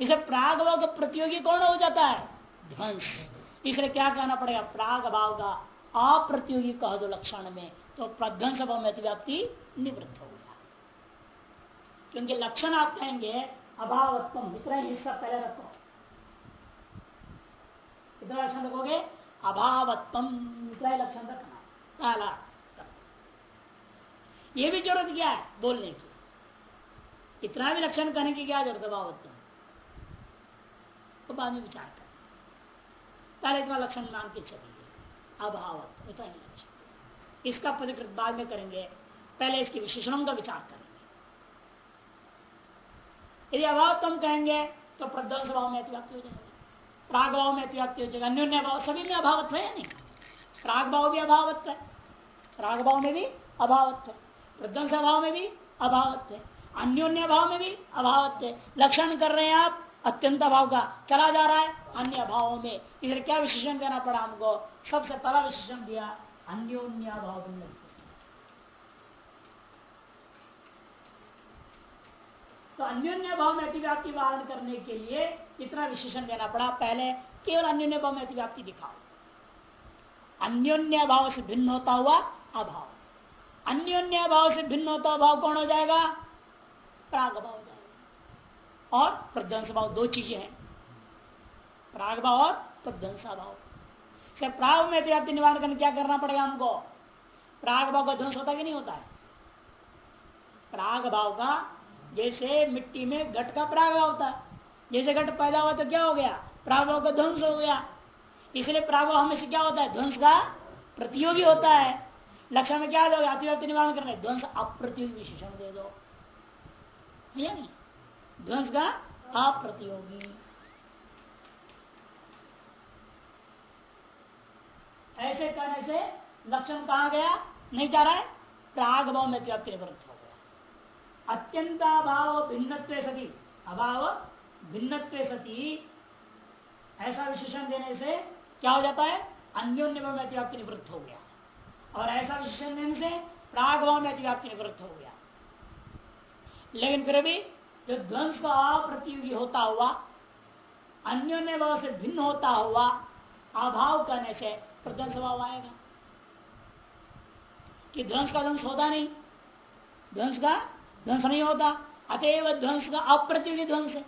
इसे प्राग भाव का प्रतियोगी कौन हो जाता है? ध्वंस। इसलिए क्या कहना पड़ेगा? प्राग भाव का अप्रतियोगी कह दो लक्षण में तो प्रध्वंस भाव में व्याप्ति निवृत्त हो गया। क्योंकि लक्षण आप कहेंगे अभावत्म इतना हिस्सा पहले रखो। इतना लक्षण रखोगे? अभावत्म इतना लक्षण रखना। पहला ये भी ज़रूरत क्या है? बोलने की। इतना भी लक्षण करने की क्या ज़रूरत है? अभावत्म तो बाद में विचार कर। पहले इतना लक्षण मान के चलिए अभाव इतना ही लक्षण। इसका परिकृत बाद में करेंगे। पहले इसके विशेषणों का विचार करेंगे। यदि अभाव तुम कहेंगे तो प्रध्वंस भाव में अतिव्याप्ति हो जाएगा। प्राग भाव में अतिव्याप्ति हो जाएगा। अन्योन्य भाव, सभी में अभावत्व है नहीं? प्राग भाव भी अभावत्व है। प्राग भाव में भी अभावत्व है। प्रध्वंस भाव में भी अभावत्व है। अन्योन्य भाव में भी अभावत्व है। लक्षण कर रहे हैं आप अत्यंत अभाव का। चला जा रहा है अन्य भावों में। इधर क्या विशेषण देना पड़ा हमको? सबसे पहला विशेषण दिया, अन्योन्य भाव तो अन्योन्य भाव में अतिव्याप्ति वारण करने के लिए इतना विशेषण देना पड़ा। पहले केवल अन्योन्य भाव में अतिव्याप्ति दिखाओ। अन्योन्य भाव से भिन्न होता हुआ अभाव। अन्योन्य भाव से भिन्न होता भाव कौन हो जाएगा? प्राग भाव और प्रध्वंस भाव दो चीज़ें हैं। प्राग भाव और प्रध्वंसा भाव सर प्राग में व्याप्ति निवारण करने क्या करना पड़ेगा हमको? प्राग भाव का ध्वंस होता कि नहीं होता है? प्राग भाव का, जैसे मिट्टी में घट का प्राग भाव होता है। जैसे घट पैदा हुआ तो क्या हो गया? प्राग भाव का ध्वंस हो गया। इसलिए प्रागभाव हमेशा क्या होता है? ध्वंस का प्रतियोगी होता है। लक्षण में क्या दोगे? अतिव्याप्ति निवारण करने। ध्वंस अप्रतियोगी विशेषण दे दो। नहीं? ध्वंस का अप्रतियोगी। ऐसे करने से लक्षण कहा गया? नहीं जा रहा है? प्राग भाव में व्याप्ति निवृत्त हो गया। अत्यंत अभाव भिन्न सती। अभाव भिन्न सती। ऐसा विशेषण देने से क्या हो जाता है? अन्योन्य भाव में अतिव्याप्ति निवृत्त हो गया। और ऐसा विशेषण देने से प्राग भाव में अतिव्याप्ति निवृत्त हो गया। लेकिन फिर भी जो ध्वंस का अप्रतियोगी होता हुआ अन्योन्य भाव से भिन्न होता हुआ, अभाव करने से प्रध्वंस भाव आएगा। कि ध्वंस का ध्वंस होता नहीं ध्वंस का ध्वंस नहीं होता, अतएव ध्वंस का अप्रतियोगी ध्वंस है।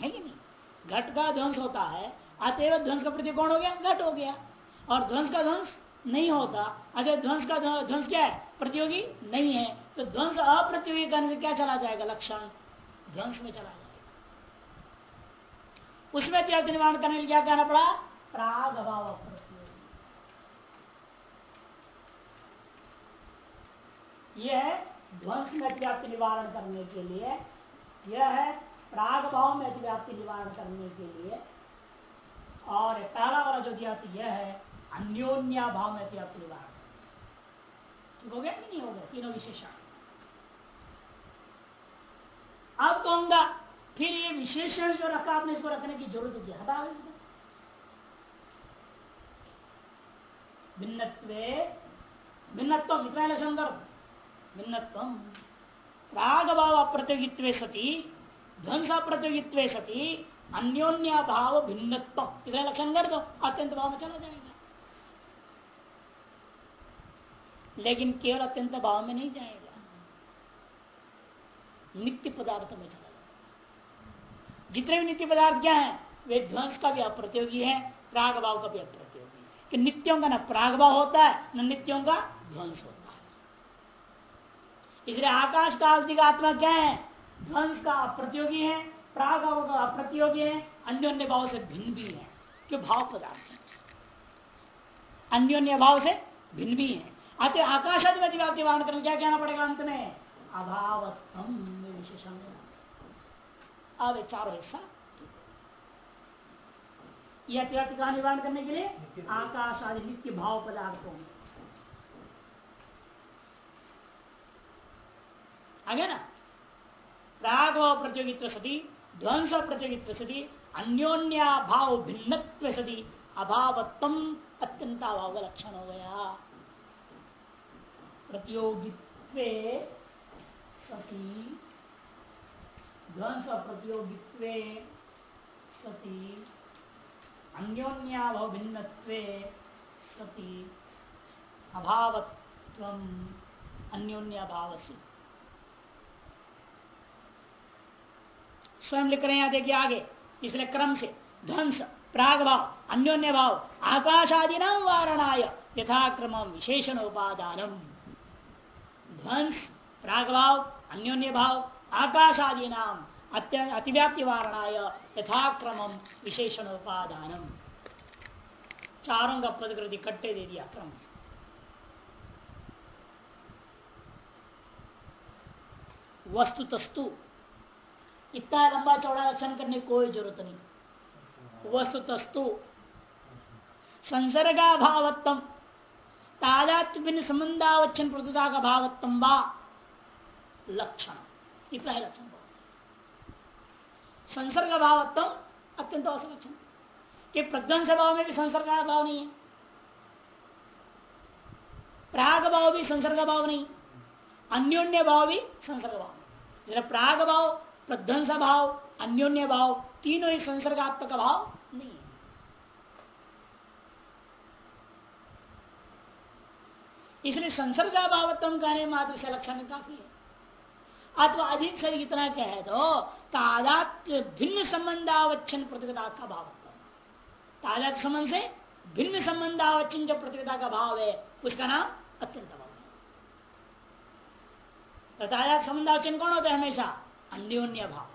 है कि नहीं? घट का ध्वंस होता है, अतएव ध्वंस का प्रति कौन हो गया? घट हो गया। और ध्वंस का ध्वंस नहीं होता अतः ध्वंस का ध्वंस क्या है? प्रतियोगी नहीं है। तो ध्वंस अप्रतियोगी करने से क्या चला जाएगा? लक्षण। ध्वंस में चला जाएगा। उसमें त्याग निर्माण करने के लिए क्या कहना पड़ा? प्राग अभाव यह है ध्वंस में व्याप्ति निवारण करने के लिए। यह है प्राग भाव में अतिव्याप्ति निवारण करने के लिए। और पहला वाला जो दिया यह है अन्योन्या भाव में अतिव्याप्ति निवारण। हो गया कि नहीं हो गया? तीनों विशेषण। अब कहूँगा फिर ये विशेषण जो रखा आपने, इसको रखने की ज़रूरत होगी हटा इसको। भिन्नत्व भिन्नत्व इतना लक्षण कर भिन्नत्व राग भाव अप्रतियोगित्व सती ध्वंस प्रतियोगित्व सती अन्योन्या भाव भिन्नत्व। इतना लक्षण कर दो, अत्यंत भाव में चला जाएगा। लेकिन केवल अत्यंत भाव में नहीं जाएगा। नित्य पदार्थ में चला जितने भी नित्य पदार्थ क्या है, वे ध्वंस का भी अप्रतियोगी है प्राग भाव का भी अप्रतियोगी कि नित्यों का न प्राग भाव होता है, न नित्यों का ध्वंस होता है। इसलिए आकाश का आत्मा क्या है, ध्वंस का अप्रतियोगी है प्राग भाव का अप्रतियोगी है, अन्योन्य भाव से भिन्न भी है, क्यों भाव पदार्थ है। अन्योन्य भाव से भिन्न भी है। अतः आकाशाधिपति व्याप्ति वारण करने क्या कहना पड़ेगा अंत में? अभावत्म विशेषण अब चारों हिस्सा। यह अतिव्याप्ति का निवारण करने के लिए आकाश आदि नित्य भाव पदार्थों में आगे ना? प्राग प्रतियोगित्व सती ध्वंस प्रतियोगित्व सती अन्योन्या भाव भिन्न सती अभावत्म अत्यंताभाव का लक्षण हो गया। प्रतियोगित्व सती। ध्वंस प्रतियोगित्व सती। अन्योन्याभाव भिन्न सती। अभावत्व अन्योन्याभाव से स्वयं लिख रहे हैं, देखिए आगे इसलिए क्रम से। ध्वंस प्राग भाव अन्योन्य भाव आकाशादि नाम वारणाय, यथाक्रम विशेषण उपादानम ध्वंस प्राग भाव अन्योन्य भाव आकाशादि नाम अतिव्याप्ति वारणाय यथाक्रम विशेषण उपादानम चारों का पदकृति कट्टे दे दिया क्रम से वस्तुतस्तु। इतना लंबा चौड़ा लक्षण करने कोई ज़रूरत नहीं। वस्तु तस्तु संसर्गा भावत्म तादात्म्य संबंधावच्छन प्रदुता का भावत्म वा। लक्षण। इतना है लक्षण संसर्ग भावत्म अत्यंत अवसर लक्षण। कि प्रध्वंस भाव में भी संसर्ग का भाव नहीं है। प्राग भाव भी संसर्ग भाव नहीं। अन्योन्य भाव भी संसर्ग भाव नहीं प्राग भाव प्रध्वंस भाव, अन्योन्य भाव, तीनों ही संसर्गात्मक भाव नहीं है। इसलिए संसर्गा भावत्म कहने मात्र से लक्षण काफ़ी है। अथवा अधिक से अधिक इतना कह दो, तादात भिन्न संबंधावच्छन प्रतियोगिता का भाव तादात संबंध से भिन्न संबंधावच्छन जो प्रतियोगिता का भाव है, उसका नाम अत्यंत भाव तो तादात संबंधावचन कौन होता है हमेशा? अन्योन्य भाव।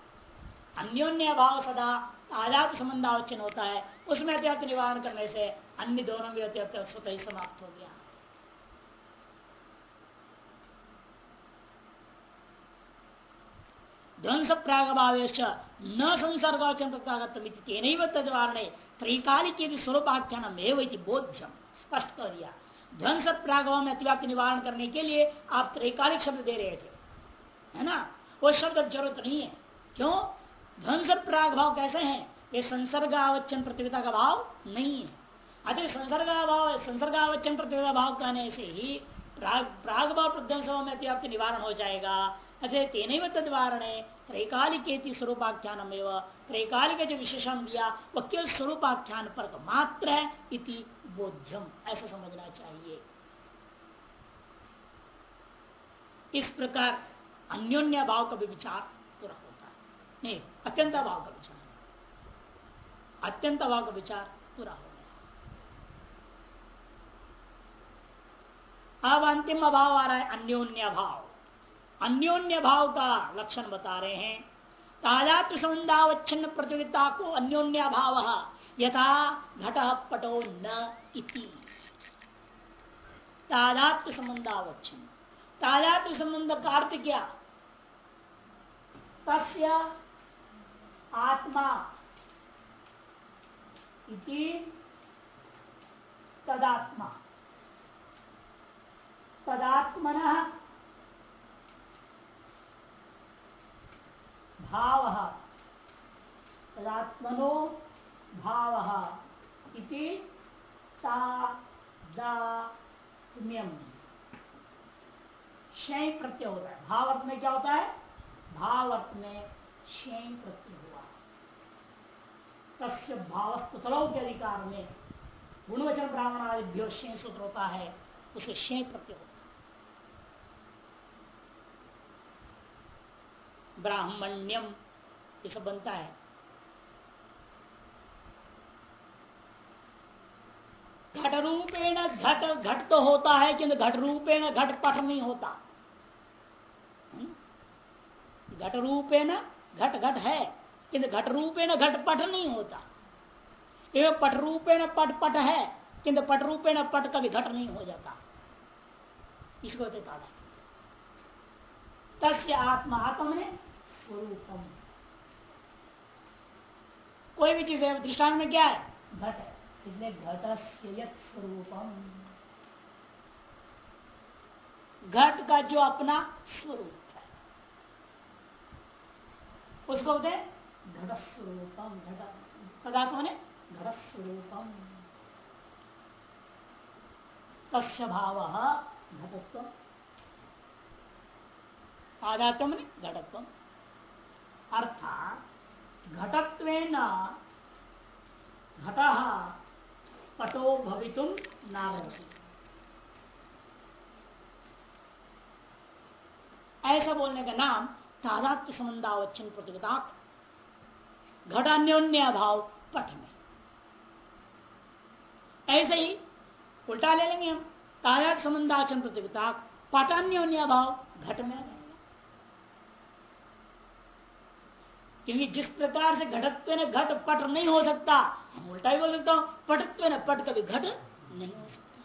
अन्योन्य भाव सदा तादात संबंधावचन होता है, उसमें अत्यंत निवारण करने से अन्य दोनों भी अत्यंत स्वतः ही समाप्त हो गया। ध्वंस प्रागभावेश न संसर्गाचन प्रत्यागतम तदवारणे त्रैकालिक स्वरूपाख्यान एवं बोध्यम स्पष्ट कर दिया ध्वंस प्रागभाव में अतिव्याप्ति निवारण करने के लिए आप त्रैकालिक शब्द दे रहे थे। है ना? वो शब्द ज़रूरत नहीं है। क्यों? ध्वंस प्राग भाव कैसे है? ये संसर्गावचन प्रतियोगिता का भाव नहीं है। अतः संसर्गा भाव संसर्गावचन प्रतियोगिता भाव कहने से ही प्राग प्राग भाव प्रध्वंस में अतिव्याप्ति निवारण हो जाएगा। अतः तेन तदवारण त्रैकालिक स्वरूपाख्यान त्रैकालिक जो विशेषण दिया वह केवल स्वरूपाख्यान पर मात्र है इति बोध्यम ऐसा समझना चाहिए। इस प्रकार अन्योन्य भाव का भी विचार पूरा होता है। नहीं, अत्यंत भाव का विचार। अत्यंत भाव का विचार पूरा हो। गया अब अंतिम अभाव आ रहा है अन्योन्य भाव। अन्योन्य भाव का लक्षण बता रहे हैं। तादात्म संबंधावच्छिन्न प्रतियोगिता को अन्योन्य भाव यथा घट पटो न इति। तादात्म संबंधावच्छिन्न तादात्म संबंध का अर्थ क्या? तस्य आत्मा इति तदात्मा। तदात्मन भाव। तदात्मनो भाव इति शय प्रत्यय होता है। भाव अर्थ में क्या होता है? भाव अर्थ में शेम प्रत्यय हुआ। तस्य भावस्तुतलों के अधिकार में गुणवचन ब्राह्मण आदि सूत्र होता है, उसे शें प्रत्यय होता ब्राह्मण्यम। ये सब बनता है। घट रूपेण घट घट तो होता है, किंतु घट रूपेण घट पट नहीं होता। घट रूपे न घट घट है, किंतु घट रूपे न घट पट नहीं होता। एवं पट रूपे न पट पट है, किंतु पट रूपे न पट कभी घट नहीं हो जाता। इसको कहते तस्य आत्मा आत्मा में स्वरूपम। कोई भी चीज़ है दृष्टांत में क्या है? घट है। इसलिए घट स्वरूपम। घट का जो अपना स्वरूप है, उसको बोलते घट स्वरूपम घट पदार्थ ने घट स्वरूपम भाव घटत्व आधात्म घटत्व अर्थात घटत्व घट पटो भवितुम ऐसा बोलने का नाम तादात्म संबंधावच्छन प्रतियोगिता घटान्योन्य भाव पठ में। ऐसे ही उल्टा ले लेंगे हम तादात संबंधावचन प्रतियोगिता पटान्योन्य भाव घट में। क्योंकि जिस प्रकार से घटत्व ने घट पट नहीं हो सकता, हम उल्टा ही बोल सकता हूँ, पटत्व ने पट कभी घट नहीं हो सकता।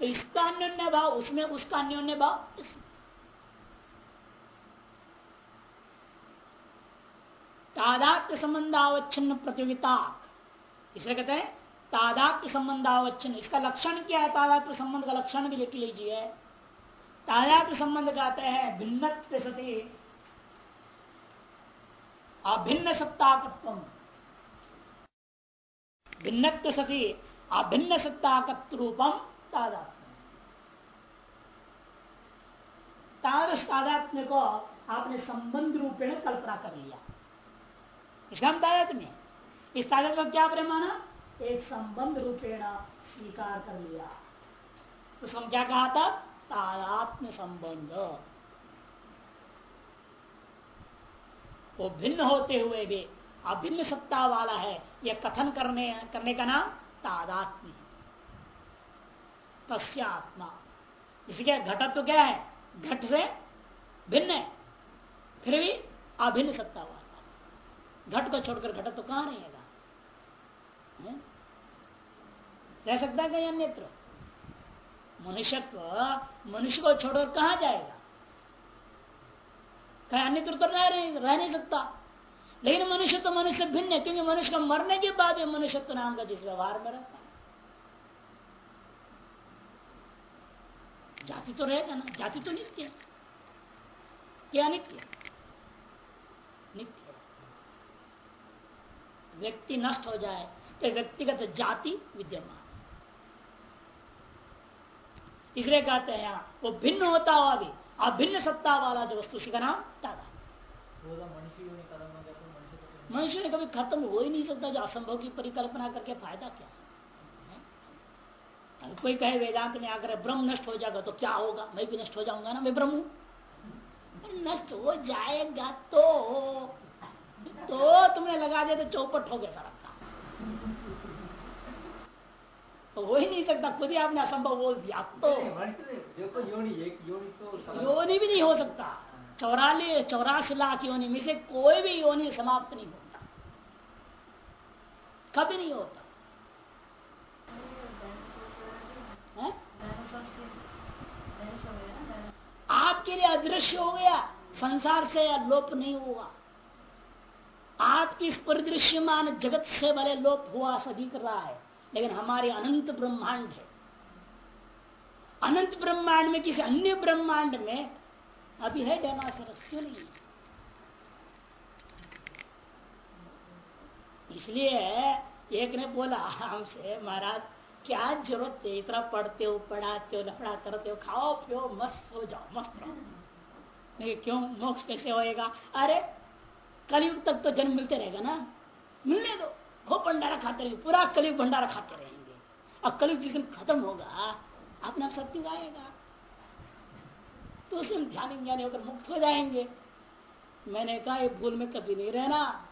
तो इसका अन्योन्य भाव, उसमें उसका अन्योन्य भाव इसमें तादात्म संबंधावच्छिन्न प्रतियोगिता। इसे कहते हैं तादात्म संबंधावच्छिन्न। इसका लक्षण क्या है? तादात्म संबंध का लक्षण भी लिख लीजिए। तादात्म संबंध कहते हैं भिन्न सती। अभिन्न सत्ताकत्व भिन्न सती, अभिन्न सत्ताकत्व रूपम तादात्म्य को आपने संबंध रूपेण कल्पना कर लिया। इसका हम तादात्म्य इस तादात को क्या प्रेम माना? एक संबंध रूपेण स्वीकार कर लिया। उसको हम क्या कहा था? तादात्म्य संबंध। वो भिन्न होते हुए भी, अभिन्न सत्ता वाला है यह कथन करने करने का नाम तादात्म्य तस्यात्मा इसलिए घटत तो क्या है? घट से भिन्न है। फिर भी अभिन्न सत्ता वाला घट को छोड़कर घटत तो कहाँ रहेगा रह सकता है कहीं अन्यत्र? मनुष्यत्व, मनुष्य को छोड़कर कहा जाएगा? कहीं अन्यत्र तो रह नहीं सकता। लेकिन मनुष्य तो मनुष्य भिन्न है, क्योंकि मनुष्य का मरने के बाद भी मनुष्यत्व नाम का जिस व्यवहार में रहता है। जाति तो रहेगा ना, जाति तो नित्य क्या नित्य नित्य व्यक्ति नष्ट हो जाए तो व्यक्तिगत जाति विद्यमान इसलिए कहते हैं यहाँ, वो भिन्न होता हुआ भी, अभिन्न सत्ता वाला जो वस्तु का नाम मनुष्य ने कभी खत्म हो ही नहीं सकता जो असंभव की परिकल्पना करके फ़ायदा क्या है कोई कहे वेदांत में आकर ब्रह्म नष्ट हो जाएगा तो क्या होगा? मैं भी नष्ट हो जाऊँगा ना मैं ब्रह्म हूँ। नष्ट हो जाएगा तो तो तुमने लगा दिया तो चौपट हो गया सारा काम। तो हो ही नहीं सकता खुद ही आपने असंभव बोल दिया। तो योनि भी नहीं हो सकता। चौराली, चौरासी लाख योनि में से कोई भी योनि समाप्त नहीं होता। कभी नहीं होता? आपके लिए अदृश्य हो गया। संसार से लोप नहीं हुआ। इस परिदृश्यमान जगत से भले लोप हुआ सभी कर रहा है, लेकिन हमारे अनंत ब्रह्मांड है। अनंत ब्रह्मांड में किसी अन्य ब्रह्मांड में अभी है डायनासोरस क्यों नहीं? इसलिए एक ने बोला हमसे, महाराज, क्या ज़रूरत है? इतना पढ़ते हो, पढ़ाते हो, लफड़ा करते हो, खाओ, पियो, मस्त हो जाओ, मस्त रहो। नहीं, क्यों? मोक्ष कैसे होएगा? अरे, कलयुग तक तो जन्म मिलते रहेगा ना? मिलने दो। खूब भंडारा खाते रहेंगे पूरा कलयुग भंडारा खाते रहेंगे। अब कलयुग जिस दिन खत्म होगा, अपने आप सत्युग आएगा तो ध्यान ज्ञानी होकर मुक्त हो जाएँगे। मैंने कहा, ये भूल में कभी नहीं रहना।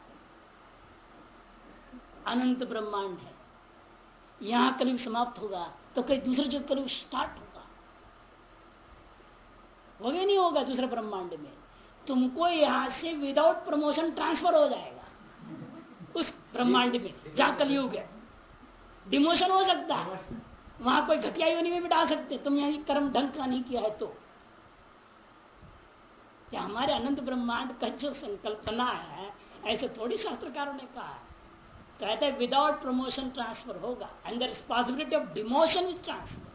अनंत ब्रह्मांड है। यहाँ कलयुग समाप्त होगा तो कहीं दूसरे जगह कलयुग स्टार्ट होगा। हो गया नहीं होगा दूसरे ब्रह्मांड में। तुमको यहाँ से विदाउट प्रमोशन ट्रांसफ़र हो जाएगा। उस ब्रह्मांड में, जहाँ कलयुग है। डिमोशन हो सकता है। वहाँ कोई घटिया योनि में भी डाल सकते तुम यहाँ कर्म ढंग का नहीं किया है तो। क्या हमारे अनंत ब्रह्मांड का जो संकल्पना है ऐसे थोड़ी शास्त्रकारों ने कहा है। कहते हैं विदाउट प्रमोशन ट्रांसफ़र होगा। And the possibility of demotion is transfer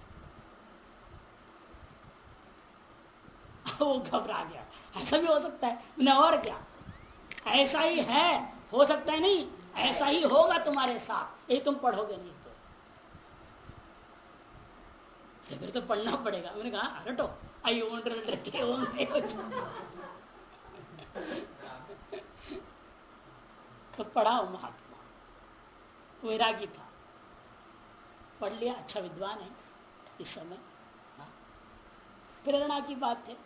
वो घबरा गया। ऐसा भी हो सकता है? और क्या? ऐसा ही है। हो सकता है नहीं। ऐसा ही होगा तुम्हारे साथ। ये तुम पढ़ोगे नहीं तो, तो। फिर तो पढ़ना पड़ेगा। मैंने कहा हटो। आई रखे तो पढ़ाओ महात्मा। वैरागी था। पढ़ लिया अच्छा विद्वान है इस समय। हाँ। प्रेरणा की बात है।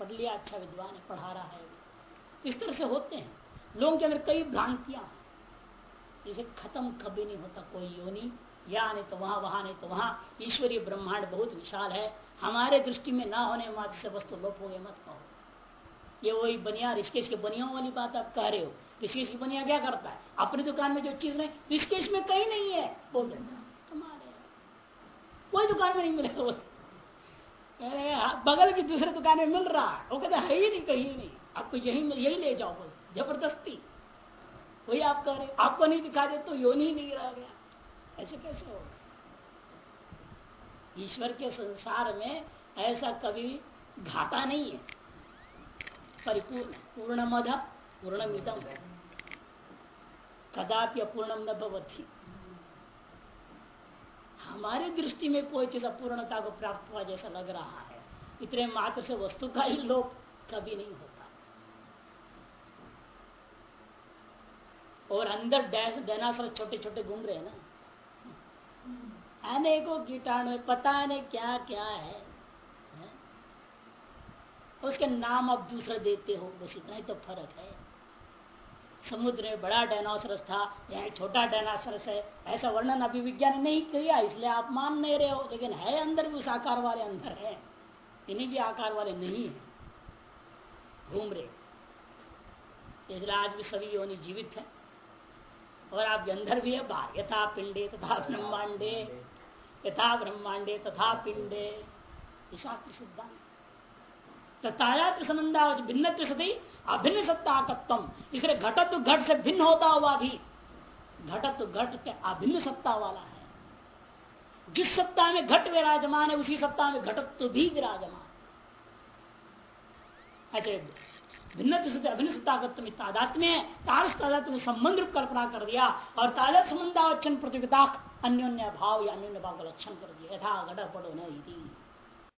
पढ़ लिया अच्छा विद्वान है, पढ़ा रहा है। इस तरह से होते हैं। लोगों के अंदर कई भ्रांतियाँ इसे खत्म कभी नहीं होता, कोई योनि। या नहीं तो वहाँ वहाँ नहीं तो वहाँ। ईश्वरीय ब्रह्मांड बहुत विशाल है। हमारे दृष्टि में ना होने मात्र से वस्तु लोप हो गए मत कहो। ये वही बनिया ऋषिकेश के बनियों वाली बात आप कह रहे हो। ऋषिकेश की बनिया क्या करता है? अपनी दुकान में जो चीज़ नहीं ऋषिकेश में कहीं नहीं है। बोल देता तुम्हारे कोई दुकान में नहीं मिलेगा बगल की दूसरे दुकान में मिल रहा है। वो कहते है, ही नहीं, कहीं नहीं। आपको यही यही ले जाओ बोल। ज़बरदस्ती। वही आप कह रहे आपको नहीं दिखा दे तो यो नहीं रह गया। ऐसे कैसे होगा ईश्वर के संसार में ऐसा कभी घाटा नहीं है। परिपूर्ण पूर्ण मध पूर्णमिदम कदापि अपूर्णम न भवती। हमारी दृष्टि में कोई चीज़ अपूर्णता को प्राप्त हुआ जैसा लग रहा है। इतने मात्र से वस्तु का ही लोप कभी नहीं होता। और अंदर डायनासोर छोटे छोटे घूम रहे हैं ना। अनेकों कीटाणु पता नहीं क्या क्या है, है? उसके नाम आप दूसरा देते हो बस इतना ही तो फ़र्क है। समुद्र में बड़ा डायनासरस था यहाँ छोटा डायनासरस है। ऐसा वर्णन अभी विज्ञान नहीं किया इसलिए आप मान नहीं रहे हो लेकिन है अंदर भी उस आकार वाले अंदर है। इन्हीं भी आकार वाले नहीं है। घूम रहे इसलिए आज भी सभी योनि जीवित है। और आप अंदर भी है बाहर यथा पिंडे तथा ब्रह्मांडे। यथा ब्रह्मांडे तथा पिंडे। शास्त्र सिद्धांत। तायात्र संबंधा भिन्न सती अभिन्न सत्ता तत्व इसलिए घटत्व घट से भिन्न होता हुआ भी घटत्व घट के अभिन्न सत्ता वाला है। जिस सत्ता में घट विराजमान है, उसी सत्ता में घटत्व भी विराजमान। अच्छा भिन्न अभिन्न सत्तागत्व तादात्म्य तारस तादात्म्य संबंध रूप कल्पना कर दिया और तादत संबंधावचन प्रतियोगिता अन्योन्य भाव या अन्योन्य भाव का लक्षण कर दिया। यथा गढ़ पड़ो नहीं